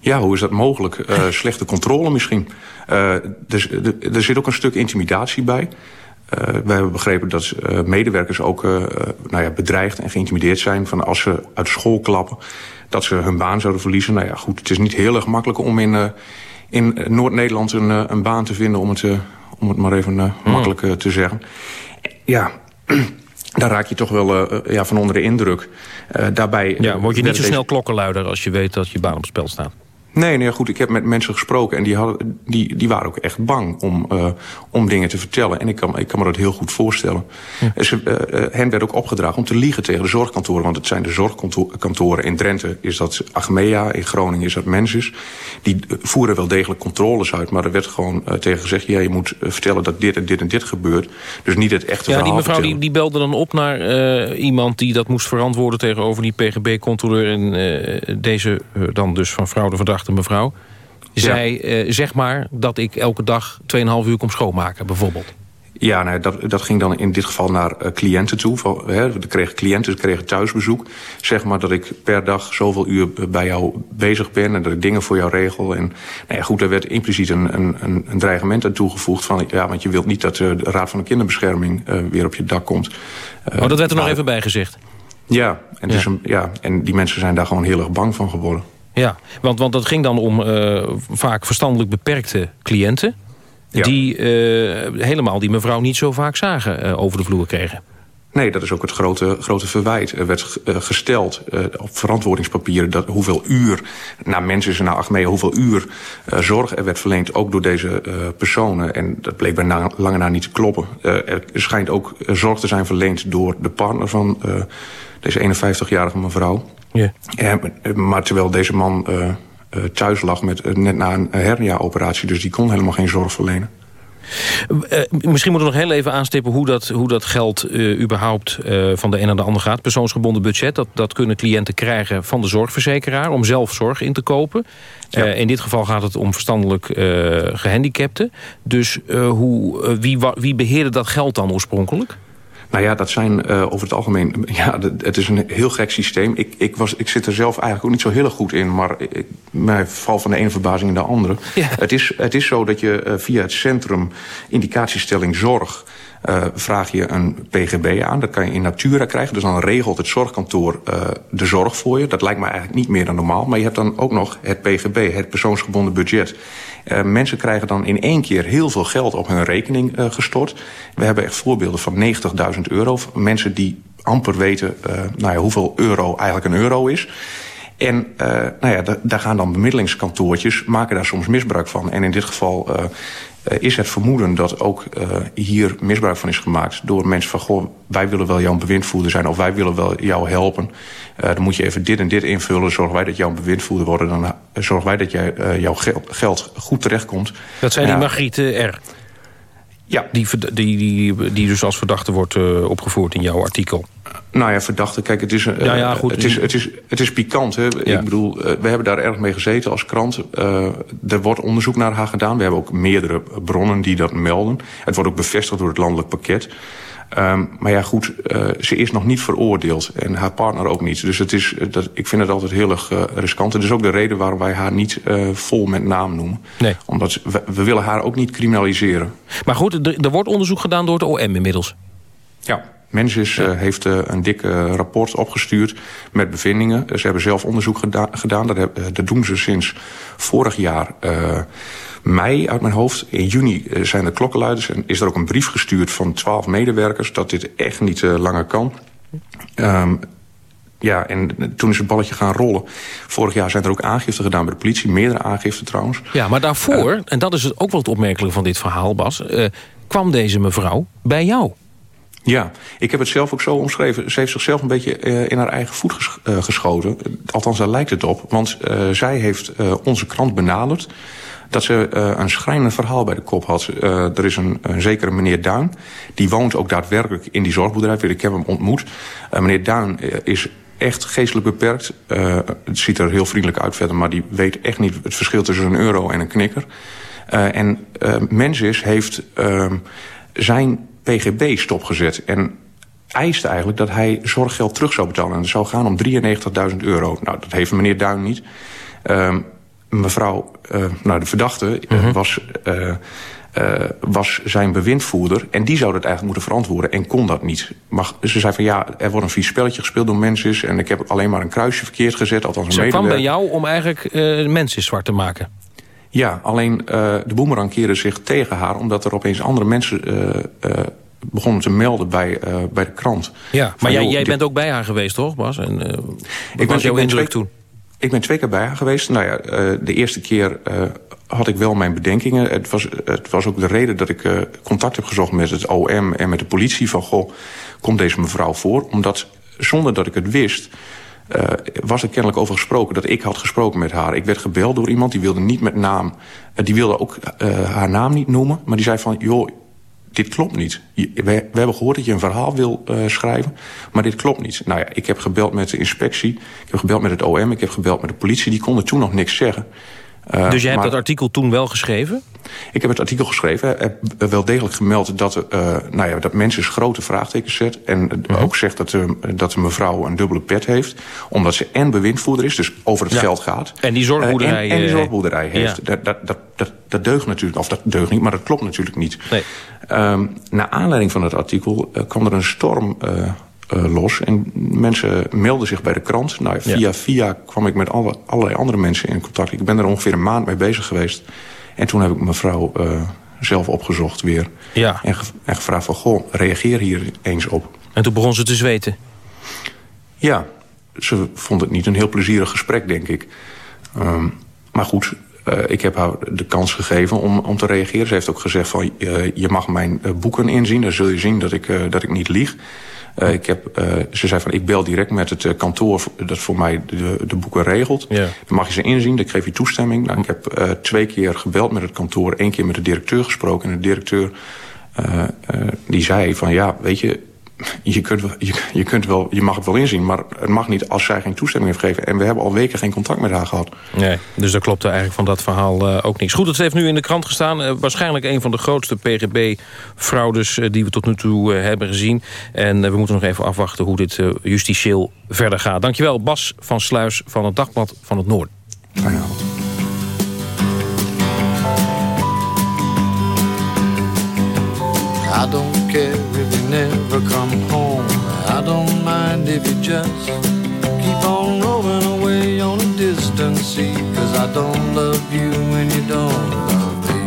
Speaker 16: Ja, hoe is dat mogelijk? slechte controle misschien. dus, er zit ook een stuk intimidatie bij... Uh, we hebben begrepen dat uh, medewerkers ook uh, nou ja, bedreigd en geïntimideerd zijn... van als ze uit school klappen, dat ze hun baan zouden verliezen. Nou ja, goed, het is niet heel erg makkelijk om in, in Noord-Nederland een, een baan te vinden... om het, om het maar even mm. makkelijk te zeggen. Ja, daar raak je toch wel ja, van onder de indruk. daarbij,
Speaker 6: ja, word je niet zo snel klokkenluider als je weet dat je baan op spel staat?
Speaker 16: Nee, nee, goed. Ik heb met mensen gesproken en die, hadden, die, die waren ook echt bang om, uh, om dingen te vertellen. En ik kan, ik kan me dat heel goed voorstellen. Ja. Ze, uh, hen werd ook opgedragen om te liegen tegen de zorgkantoren. Want het zijn de zorgkantoren. In Drenthe is dat Achmea, in Groningen is dat Mensis. Die voeren wel degelijk controles uit. Maar er werd gewoon uh, tegen gezegd... ja, je moet vertellen dat dit en dit en dit gebeurt. Dus niet het echte
Speaker 6: ja,
Speaker 16: verhaal
Speaker 6: die mevrouw die, die belde dan op naar iemand die dat moest verantwoorden... tegenover die PGB-controleur. En deze dan dus van fraude verdachte mevrouw. Zij ja. uh, zeg maar dat ik elke dag 2,5 uur kom schoonmaken, bijvoorbeeld.
Speaker 16: Ja, nou, dat, dat ging dan in dit geval naar uh, cliënten toe. Van, hè, we kregen cliënten, kregen thuisbezoek. Zeg maar dat ik per dag zoveel uur bij jou bezig ben... en dat ik dingen voor jou regel. En nou ja, goed, er werd impliciet een, een, een dreigement aan toegevoegd... van ja, want je wilt niet dat uh, de Raad van de Kinderbescherming uh, weer op je dak komt.
Speaker 6: oh, dat werd er nog even bij gezegd?
Speaker 16: Ja en, ja. Dus een, ja, en die mensen zijn daar gewoon heel erg bang van geworden.
Speaker 6: Ja, want, want dat ging dan om uh, vaak verstandelijk beperkte cliënten... Ja. die uh, helemaal die mevrouw niet zo vaak zagen uh, over de vloer kregen.
Speaker 16: Nee, dat is ook het grote, grote verwijt. Er werd gesteld uh, op verantwoordingspapieren... dat hoeveel uur, naar mensen is naar Achmea... hoeveel uur uh, zorg er werd verleend, ook door deze personen. En dat bleek bij na, lange na niet te kloppen. er schijnt ook zorg te zijn verleend door de partner van deze 51-jarige mevrouw. Uh, maar terwijl deze man uh, uh, thuis lag met, uh, net na een hernia-operatie... dus die kon helemaal geen zorg verlenen.
Speaker 6: Uh, misschien moeten we nog heel even aanstippen hoe dat, hoe dat geld uh, überhaupt uh, van de een naar de ander gaat. Persoonsgebonden budget, dat, dat kunnen cliënten krijgen van de zorgverzekeraar... om zelf zorg in te kopen. Ja. in dit geval gaat het om verstandelijk gehandicapten. Dus hoe, wie, wie beheerde dat geld dan oorspronkelijk?
Speaker 16: Nou ja, dat zijn uh, over het algemeen... Ja, het is een heel gek systeem. Ik, ik, was, ik zit er zelf eigenlijk ook niet zo heel erg goed in... maar ik, mij val van de ene verbazing in de andere.
Speaker 6: Ja.
Speaker 16: Het, is, het is zo dat je uh, via het centrum indicatiestelling zorg... Uh, vraag je een PGB aan. Dat kan je in Natura krijgen. Dus dan regelt het zorgkantoor uh, de zorg voor je. Dat lijkt me eigenlijk niet meer dan normaal. Maar je hebt dan ook nog het PGB, het persoonsgebonden budget. Uh, mensen krijgen dan in één keer heel veel geld op hun rekening gestort. We hebben echt voorbeelden van 90.000 euro. Mensen die amper weten nou ja, hoeveel euro eigenlijk een euro is. En nou ja, daar gaan dan bemiddelingskantoortjes, maken daar soms misbruik van. En in dit geval is het vermoeden dat ook uh, hier misbruik van is gemaakt... door mensen van, goh, wij willen wel jouw bewindvoerder zijn... of wij willen wel jou helpen. dan moet je even dit en dit invullen. Zorgen wij dat jouw bewindvoerder wordt. Dan zorgen wij dat jij, jouw geld goed terechtkomt.
Speaker 6: Dat zijn die Margriet R.
Speaker 16: Ja.
Speaker 6: Die, die, die, die dus als verdachte wordt uh, opgevoerd in jouw artikel.
Speaker 16: Nou ja, verdachte. Kijk, het is, uh,
Speaker 6: ja, ja, goed,
Speaker 16: het is, het is, het is pikant. Hè? Ja. Ik bedoel, uh, we hebben daar erg mee gezeten als krant. er wordt onderzoek naar haar gedaan. We hebben ook meerdere bronnen die dat melden. Het wordt ook bevestigd door het landelijk pakket. Um, maar ja, goed, uh, ze is nog niet veroordeeld. En haar partner ook niet. Dus het is, dat, ik vind het altijd heel erg uh, riskant. Het is ook de reden waarom wij haar niet uh, vol met naam noemen.
Speaker 6: Nee.
Speaker 16: Omdat we, we willen haar ook niet criminaliseren.
Speaker 6: Maar goed, er, er wordt onderzoek gedaan door het OM inmiddels.
Speaker 16: Ja. Mensis ja. uh, heeft een dik rapport opgestuurd met bevindingen. Ze hebben zelf onderzoek geda gedaan. Dat, heb, dat, doen ze sinds vorig jaar mei uit mijn hoofd. In juni zijn er klokkenluiders en is er ook een brief gestuurd van twaalf medewerkers... dat dit echt niet langer kan. Um, ja, en toen is het balletje gaan rollen. Vorig jaar zijn er ook aangiften gedaan bij de politie. Meerdere aangiften trouwens.
Speaker 6: Ja, maar daarvoor, en dat is ook wel het opmerkelijke van dit verhaal, Bas... kwam deze mevrouw bij jou.
Speaker 16: Ja, ik heb het zelf ook zo omschreven. Ze heeft zichzelf een beetje uh, in haar eigen voet ges geschoten. Althans, daar lijkt het op. Want zij heeft onze krant benaderd dat ze een schrijnend verhaal bij de kop had. er is een, een zekere meneer Duin. Die woont ook daadwerkelijk in die zorgbedrijf. Ik heb hem ontmoet. meneer Duin is echt geestelijk beperkt. het ziet er heel vriendelijk uit verder... maar die weet echt niet het verschil tussen een euro en een knikker. en Mensis heeft zijn PGB stopgezet. En eiste eigenlijk dat hij zorggeld terug zou betalen. En dat zou gaan om 93.000 euro. Nou, dat heeft meneer Duin niet. Uh, mevrouw, uh, nou, de verdachte uh -huh. uh, was, was zijn bewindvoerder. En die zou dat eigenlijk moeten verantwoorden. En kon dat niet. Maar ze zei van ja, er wordt een vies spelletje gespeeld door mensen. En ik heb alleen maar een kruisje verkeerd gezet. Althans een
Speaker 6: Ze kwam bij jou om eigenlijk mensen zwart te maken.
Speaker 16: Ja, alleen de boemerang keerde zich tegen haar... omdat er opeens andere mensen begonnen te melden bij, bij de krant.
Speaker 6: Ja, maar jij, jij bent ook bij haar geweest, toch, Bas? En, ik was jouw indruk toen?
Speaker 16: Ik ben twee keer bij haar geweest. Nou ja, uh, de eerste keer uh, had ik wel mijn bedenkingen. Het was, het was ook de reden dat ik uh, contact heb gezocht met het OM en met de politie. Van, goh, komt deze mevrouw voor? Omdat, zonder dat ik het wist... Was er kennelijk over gesproken dat ik had gesproken met haar. Ik werd gebeld door iemand, die wilde niet met naam... Die wilde ook haar naam niet noemen, maar die zei van... joh, dit klopt niet. we, we, hebben gehoord dat je een verhaal wil schrijven, maar dit klopt niet. Nou ja, ik heb gebeld met de inspectie, ik heb gebeld met het OM... ik heb gebeld met de politie, die konden toen nog niks zeggen...
Speaker 6: Uh, dus jij hebt maar, dat artikel toen wel geschreven?
Speaker 16: Ik heb het artikel geschreven. Ik heb wel degelijk gemeld dat, uh, nou ja, dat mensen grote vraagtekens zet. En uh -huh. ook zegt dat, de, dat de mevrouw een dubbele pet heeft. Omdat ze en bewindvoerder is, dus over het ja. geld gaat.
Speaker 6: En die zorgboerderij,
Speaker 16: en, en die zorgboerderij heeft. Ja. Dat, dat, dat, dat, dat deugt natuurlijk, of dat deugt niet, maar dat klopt natuurlijk niet.
Speaker 6: Nee.
Speaker 16: Um, naar aanleiding van het artikel kwam er een storm uh, los. En mensen melden zich bij de krant. Nou, via ja. via kwam ik met alle, allerlei andere mensen in contact. Ik ben er ongeveer een maand mee bezig geweest. En toen heb ik mevrouw zelf opgezocht weer.
Speaker 6: Ja.
Speaker 16: En, ge en, gevraagd van, goh, reageer hier eens op.
Speaker 6: En toen begon ze te zweten?
Speaker 16: Ja, ze vond het niet een heel plezierig gesprek, denk ik. Um, maar goed, uh, ik heb haar de kans gegeven om, om te reageren. Ze heeft ook gezegd van, uh, je mag mijn boeken inzien. Dan zul je zien dat ik, dat ik niet lieg. Ik heb, ze zei van, ik bel direct met het kantoor dat voor mij de, de boeken regelt.
Speaker 6: Ja.
Speaker 16: Dan mag je ze inzien, dan geef je toestemming. Nou, ik heb twee keer gebeld met het kantoor, één keer met de directeur gesproken. En de directeur die zei van, ja, weet je, je, kunt, je, je, kunt wel, je mag het wel inzien, maar het mag niet als zij geen toestemming heeft gegeven. En we hebben al weken geen contact met haar gehad.
Speaker 6: Nee, dus daar klopt eigenlijk van dat verhaal uh, ook niks. Goed, het heeft nu in de krant gestaan. Uh, waarschijnlijk een van de grootste PGB-fraudes uh, die we tot nu toe hebben gezien. En we moeten nog even afwachten hoe dit justitieel verder gaat. Dankjewel, Bas van Sluis van het Dagblad van het Noorden.
Speaker 16: Fijne avond.
Speaker 17: I don't care if you come home. I don't mind if you just keep on rolling away on a distant sea. Cause I don't love you when you don't love me.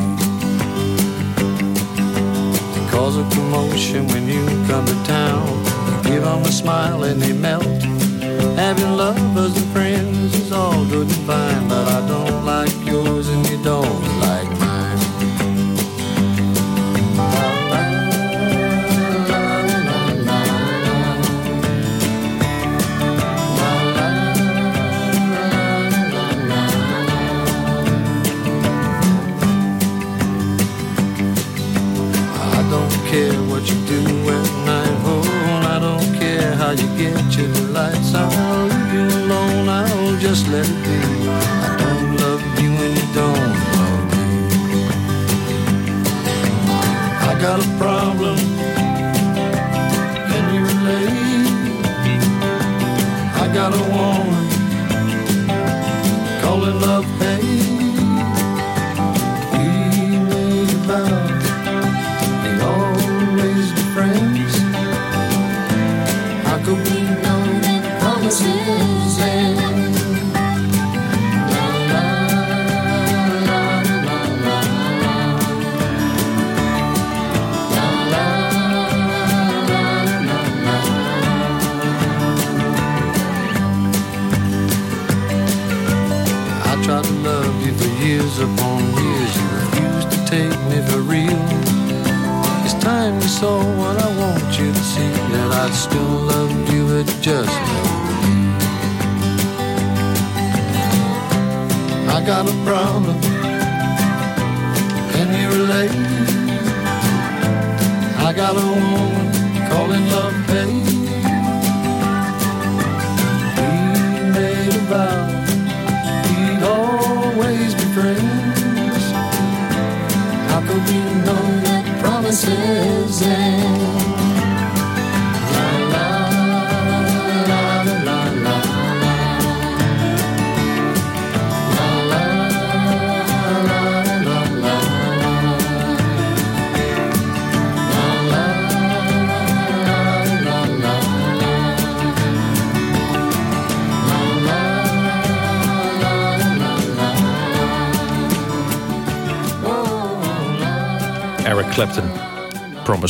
Speaker 17: You cause a commotion when you come to town. You give them a smile and they melt. Having lovers and friends is all good and fine. But I don't like yours lights. I'll leave you alone. I'll just let it be. I don't love you and you don't love me. I got a problem. Can you relate? I got a woman calling love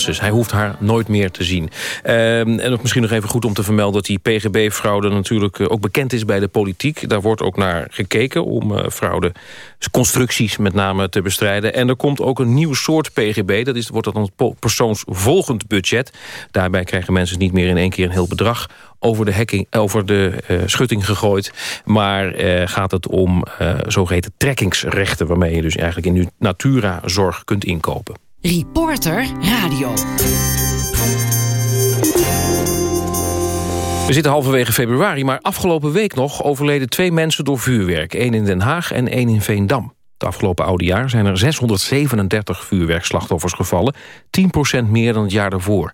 Speaker 17: Promises.
Speaker 6: Hij hoeft haar nooit meer te zien. Ehm, en ook misschien nog even goed om te vermelden... dat die PGB-fraude natuurlijk eh, ook bekend is bij de politiek. Daar wordt ook naar gekeken om uh, fraude constructies met name te bestrijden. En er komt ook een nieuw soort PGB. Dat is, wordt dan het persoonsvolgend budget. Daarbij krijgen mensen niet meer in één keer een heel bedrag over de, hacking, over de schutting gegooid. Maar gaat het om zogeheten trekkingsrechten... waarmee je dus eigenlijk in uw Natura-zorg kunt inkopen.
Speaker 7: Reporter Radio.
Speaker 6: We zitten halverwege februari, maar afgelopen week nog... overleden twee mensen door vuurwerk. één in Den Haag en één in Veendam. Het afgelopen oude jaar zijn er 637 vuurwerkslachtoffers gevallen. 10% meer dan het jaar daarvoor.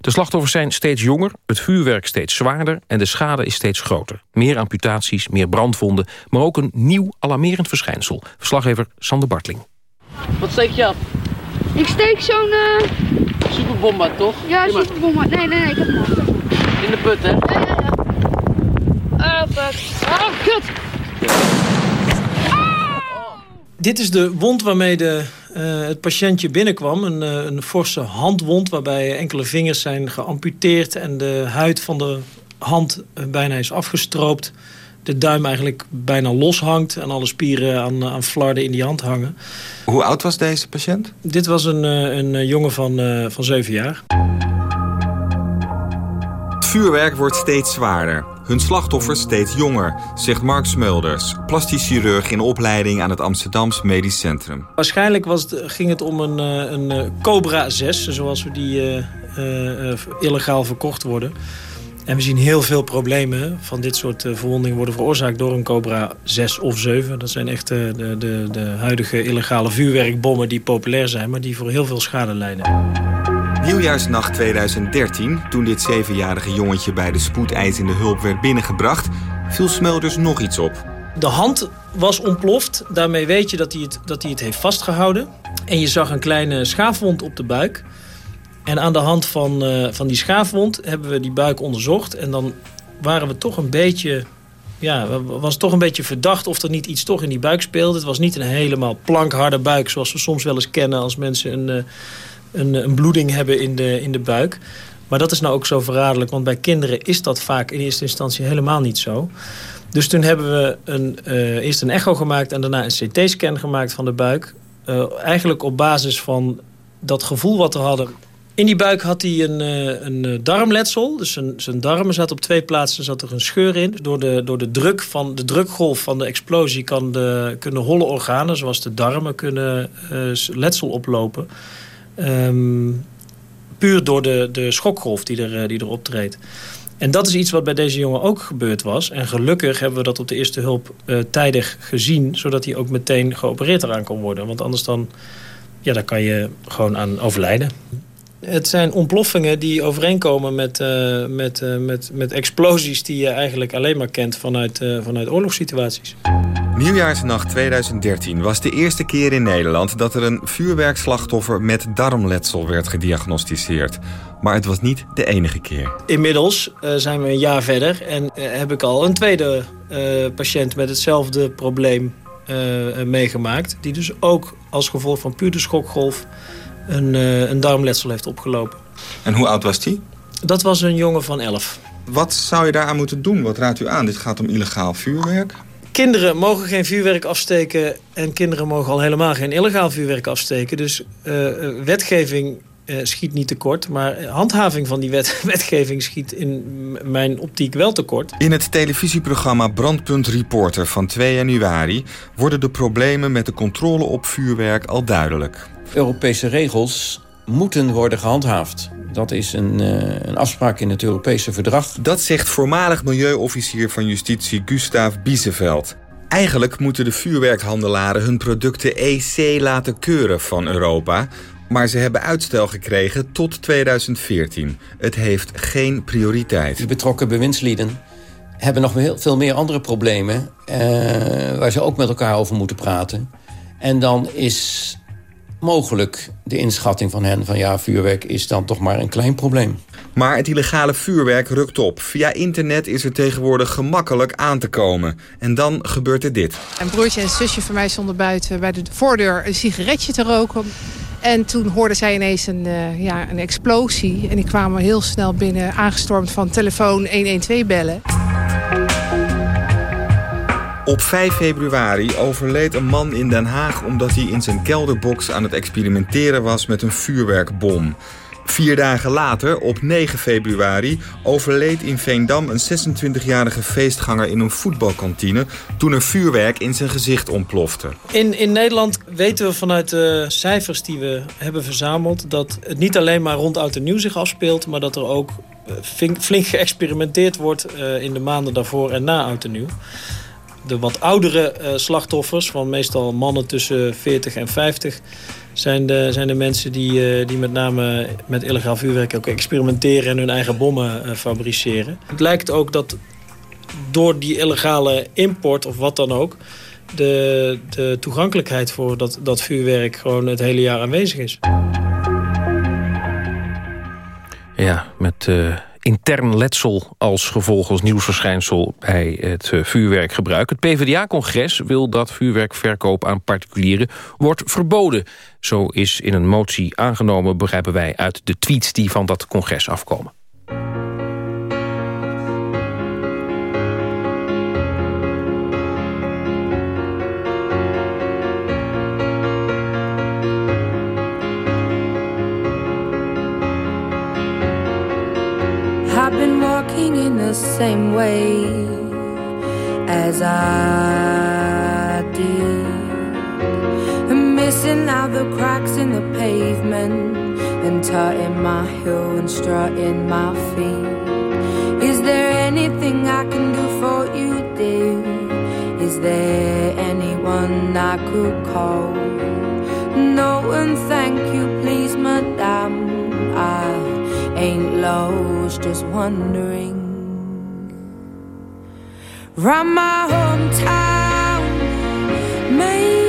Speaker 6: De slachtoffers zijn steeds jonger, het vuurwerk steeds zwaarder... en de schade is steeds groter. Meer amputaties, meer brandwonden... maar ook een nieuw alarmerend verschijnsel. Verslaggever Sander Bartling.
Speaker 18: Wat steek je af?
Speaker 19: Ik steek zo'n... Uh...
Speaker 18: Superbomba, toch?
Speaker 19: Ja, superbomba. Nee, nee, nee, ik heb hem al.
Speaker 18: In de put, hè?
Speaker 19: Ja, ja, ja. Oh, fuck. Oh, kut!
Speaker 20: Dit is de wond waarmee de, uh, het patiëntje binnenkwam. Een, uh, een forse handwond waarbij enkele vingers zijn geamputeerd... en de huid van de hand bijna is afgestroopt. De duim eigenlijk bijna los hangt... en alle spieren aan, aan flarden in die hand hangen.
Speaker 11: Hoe oud was deze patiënt?
Speaker 20: Dit was een, een jongen van, van 7 jaar.
Speaker 11: Het vuurwerk wordt steeds zwaarder. Hun slachtoffers steeds jonger, zegt Mark Smulders, plastisch chirurg in opleiding aan het Amsterdams Medisch Centrum.
Speaker 20: Waarschijnlijk was het, ging het om een, een Cobra 6, zoals we die uh, uh, illegaal verkocht worden. En we zien heel veel problemen van dit soort verwondingen worden veroorzaakt door een Cobra 6 of 7. Dat zijn echt de, de, de huidige illegale vuurwerkbommen die populair zijn, maar die voor heel veel schade leiden.
Speaker 11: Nieuwjaarsnacht 2013, toen dit zevenjarige jongetje bij de spoedeisende hulp werd binnengebracht, viel Smulders nog iets op.
Speaker 20: De hand was ontploft. Daarmee weet je dat hij het, dat hij het heeft vastgehouden. En je zag een kleine schaafwond op de buik. En aan de hand van, uh, van die schaafwond hebben we die buik onderzocht. En dan waren we toch een beetje... Ja, was toch een beetje verdacht of er niet iets toch in die buik speelde. Het was niet een helemaal plankharde buik zoals we soms wel eens kennen als mensen een... Uh, een, een, bloeding hebben in de, in de buik. Maar dat is nou ook zo verraderlijk, want bij kinderen is dat vaak in eerste instantie helemaal niet zo. Dus toen hebben we een, uh, eerst een echo gemaakt en daarna een CT-scan gemaakt van de buik. Eigenlijk op basis van dat gevoel wat we hadden. In die buik had hij een, uh, een darmletsel. Dus zijn, zijn darmen zat op twee plaatsen zat er een scheur in. Door de, door de, druk van, de drukgolf van de explosie kan de, kunnen holle organen, zoals de darmen, kunnen letsel oplopen. Um, puur door de, de schokgolf die er, die er optreedt. En dat is iets wat bij deze jongen ook gebeurd was. En gelukkig hebben we dat op de eerste hulp uh, tijdig gezien... zodat hij ook meteen geopereerd eraan kon worden. Want anders dan, ja, daar kan je gewoon aan overlijden. Het zijn ontploffingen die overeenkomen met, uh, met, uh, met, met explosies... die je eigenlijk alleen maar kent vanuit, vanuit oorlogssituaties.
Speaker 11: Nieuwjaarsnacht 2013 was de eerste keer in Nederland... dat er een vuurwerkslachtoffer met darmletsel werd gediagnosticeerd. Maar het was niet de enige keer.
Speaker 20: Inmiddels zijn we een jaar verder en heb ik al een tweede patiënt met hetzelfde probleem meegemaakt. Die dus ook als gevolg van puur de schokgolf een, een darmletsel heeft opgelopen.
Speaker 11: En hoe oud was die?
Speaker 20: Dat was een jongen van 11.
Speaker 11: Wat zou je daaraan moeten doen? Wat raadt u aan? Dit gaat om illegaal vuurwerk.
Speaker 20: Kinderen mogen geen vuurwerk afsteken en kinderen mogen al helemaal geen illegaal vuurwerk afsteken. Dus wetgeving uh, schiet niet tekort. Maar handhaving van die wet, wetgeving schiet in mijn optiek wel tekort.
Speaker 11: In het televisieprogramma Brandpunt Reporter van 2 januari... worden de problemen met de controle op vuurwerk al duidelijk.
Speaker 21: Europese regels moeten worden gehandhaafd. Dat is een, uh, een afspraak in het Europese verdrag.
Speaker 11: Dat zegt voormalig milieuofficier van justitie Gustav Bieseveld. Eigenlijk moeten de vuurwerkhandelaren hun producten EC laten keuren van Europa... Maar ze hebben uitstel gekregen tot 2014. Het heeft geen prioriteit.
Speaker 21: De betrokken bewindslieden hebben nog heel veel meer andere problemen... Uh, waar ze ook met elkaar over moeten praten. En dan is mogelijk de inschatting van hen van... ja, vuurwerk is dan toch maar een klein probleem.
Speaker 11: Maar het illegale vuurwerk rukt op. Via internet is er tegenwoordig gemakkelijk aan te komen. En dan gebeurt er dit.
Speaker 22: Een broertje en zusje van mij stonden buiten bij de voordeur een sigaretje te roken. En toen hoorden zij ineens een, uh, ja, een explosie. En die kwamen heel snel binnen, aangestormd van telefoon 112 bellen.
Speaker 11: Op 5 februari overleed een man in Den Haag omdat hij in zijn kelderbox aan het experimenteren was met een vuurwerkbom. Vier dagen later, op 9 februari, overleed in Veendam een 26-jarige feestganger in een voetbalkantine toen er vuurwerk in zijn gezicht ontplofte.
Speaker 20: In, in Nederland weten we vanuit de cijfers die we hebben verzameld dat het niet alleen maar rond oud en nieuw zich afspeelt, maar dat er ook eh, flink geëxperimenteerd wordt eh, in de maanden daarvoor en na oud en nieuw de wat oudere uh, slachtoffers, van meestal mannen tussen 40 en 50... zijn de, zijn de mensen die, uh, die met name met illegaal vuurwerk ook experimenteren... en hun eigen bommen uh, fabriceren. Het lijkt ook dat door die illegale import of wat dan ook... de, de toegankelijkheid voor dat, dat vuurwerk gewoon het hele jaar aanwezig is.
Speaker 6: Ja, met intern letsel als gevolg als nieuwsverschijnsel bij het uh, vuurwerkgebruik. Het PvdA-congres wil dat vuurwerkverkoop aan particulieren wordt verboden. Zo is in een motie aangenomen, begrijpen wij, uit de tweets die van dat congres afkomen.
Speaker 14: Tutting my heel and strutting my feet. Is there anything I can do for you, dear? Is there anyone I could call? No, one, thank you, please, madame. I ain't lost, just wondering. Round my hometown, memories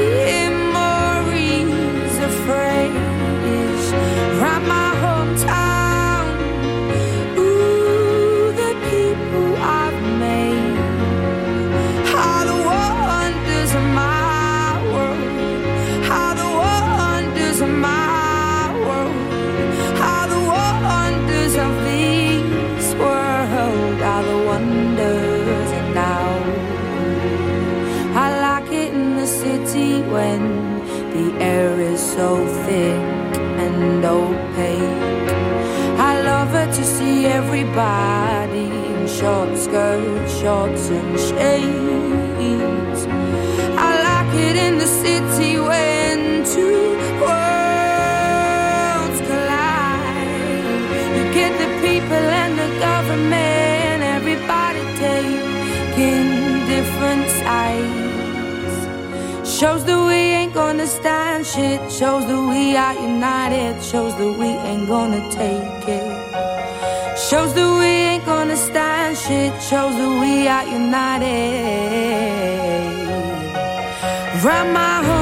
Speaker 14: everybody in short skirts, shorts and shades. I like it in the city when two worlds collide. You get the people and the government, everybody taking different sides. Shows that we ain't gonna stand shit. Shows that we are united. Shows that we ain't gonna take it. Shows that we ain't gonna stand shit. Shows that we are united. Round my hometown,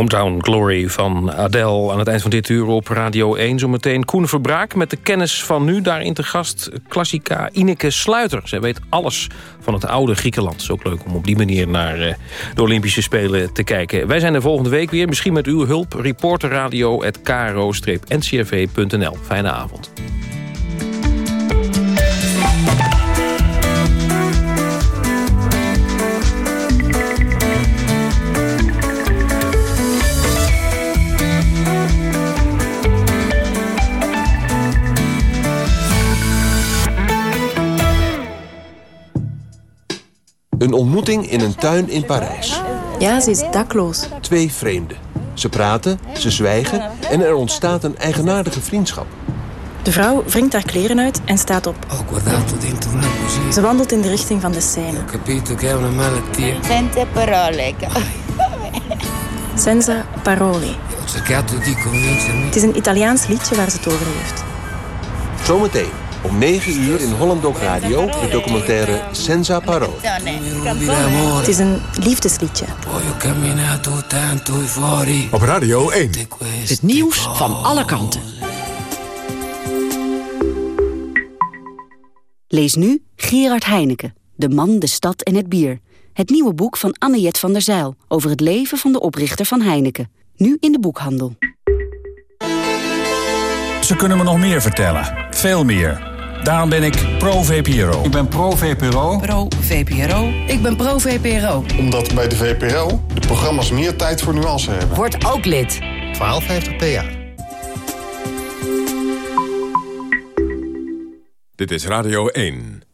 Speaker 6: Hometown Glory van Adele aan het eind van dit uur op Radio 1. Zometeen Koen Verbraak met de kennis van nu. Daarin te gast klassica Ineke Sluiter. Zij weet alles van het oude Griekenland. Het is ook leuk om op die manier naar eh, de Olympische Spelen te kijken. Wij zijn er volgende week weer. Misschien met uw hulp. Reporterradio.kro-ncrv.nl. Fijne avond.
Speaker 23: Een ontmoeting in een tuin in Parijs.
Speaker 24: Ja, ze is dakloos.
Speaker 23: Twee vreemden. Ze praten, ze zwijgen en er ontstaat een eigenaardige vriendschap.
Speaker 24: De vrouw wringt haar kleren uit en staat op. Ze wandelt in de richting van de scène.
Speaker 25: Senza parole.
Speaker 24: Senza parole. Het is een Italiaans liedje waar ze het over heeft.
Speaker 23: Zometeen om 9 uur in Holland Dog Radio de documentaire Senza Parole.
Speaker 24: Het is een liefdesliedje.
Speaker 23: Op Radio 1.
Speaker 7: Het nieuws van alle kanten.
Speaker 26: Lees nu Gerard Heineken, De man, de stad en het bier. Het nieuwe boek van Anne-Jet van der Zijl... over het leven van de oprichter van Heineken. Nu in de boekhandel.
Speaker 27: Ze kunnen me nog meer vertellen. Veel meer. Daarom ben ik pro-VPRO. Ik ben pro-VPRO.
Speaker 7: Pro-VPRO. Ik ben pro-VPRO.
Speaker 28: Omdat bij de VPRO de programma's meer tijd voor nuance hebben.
Speaker 7: Word ook lid.
Speaker 28: 1250 PA.
Speaker 29: Dit is Radio 1.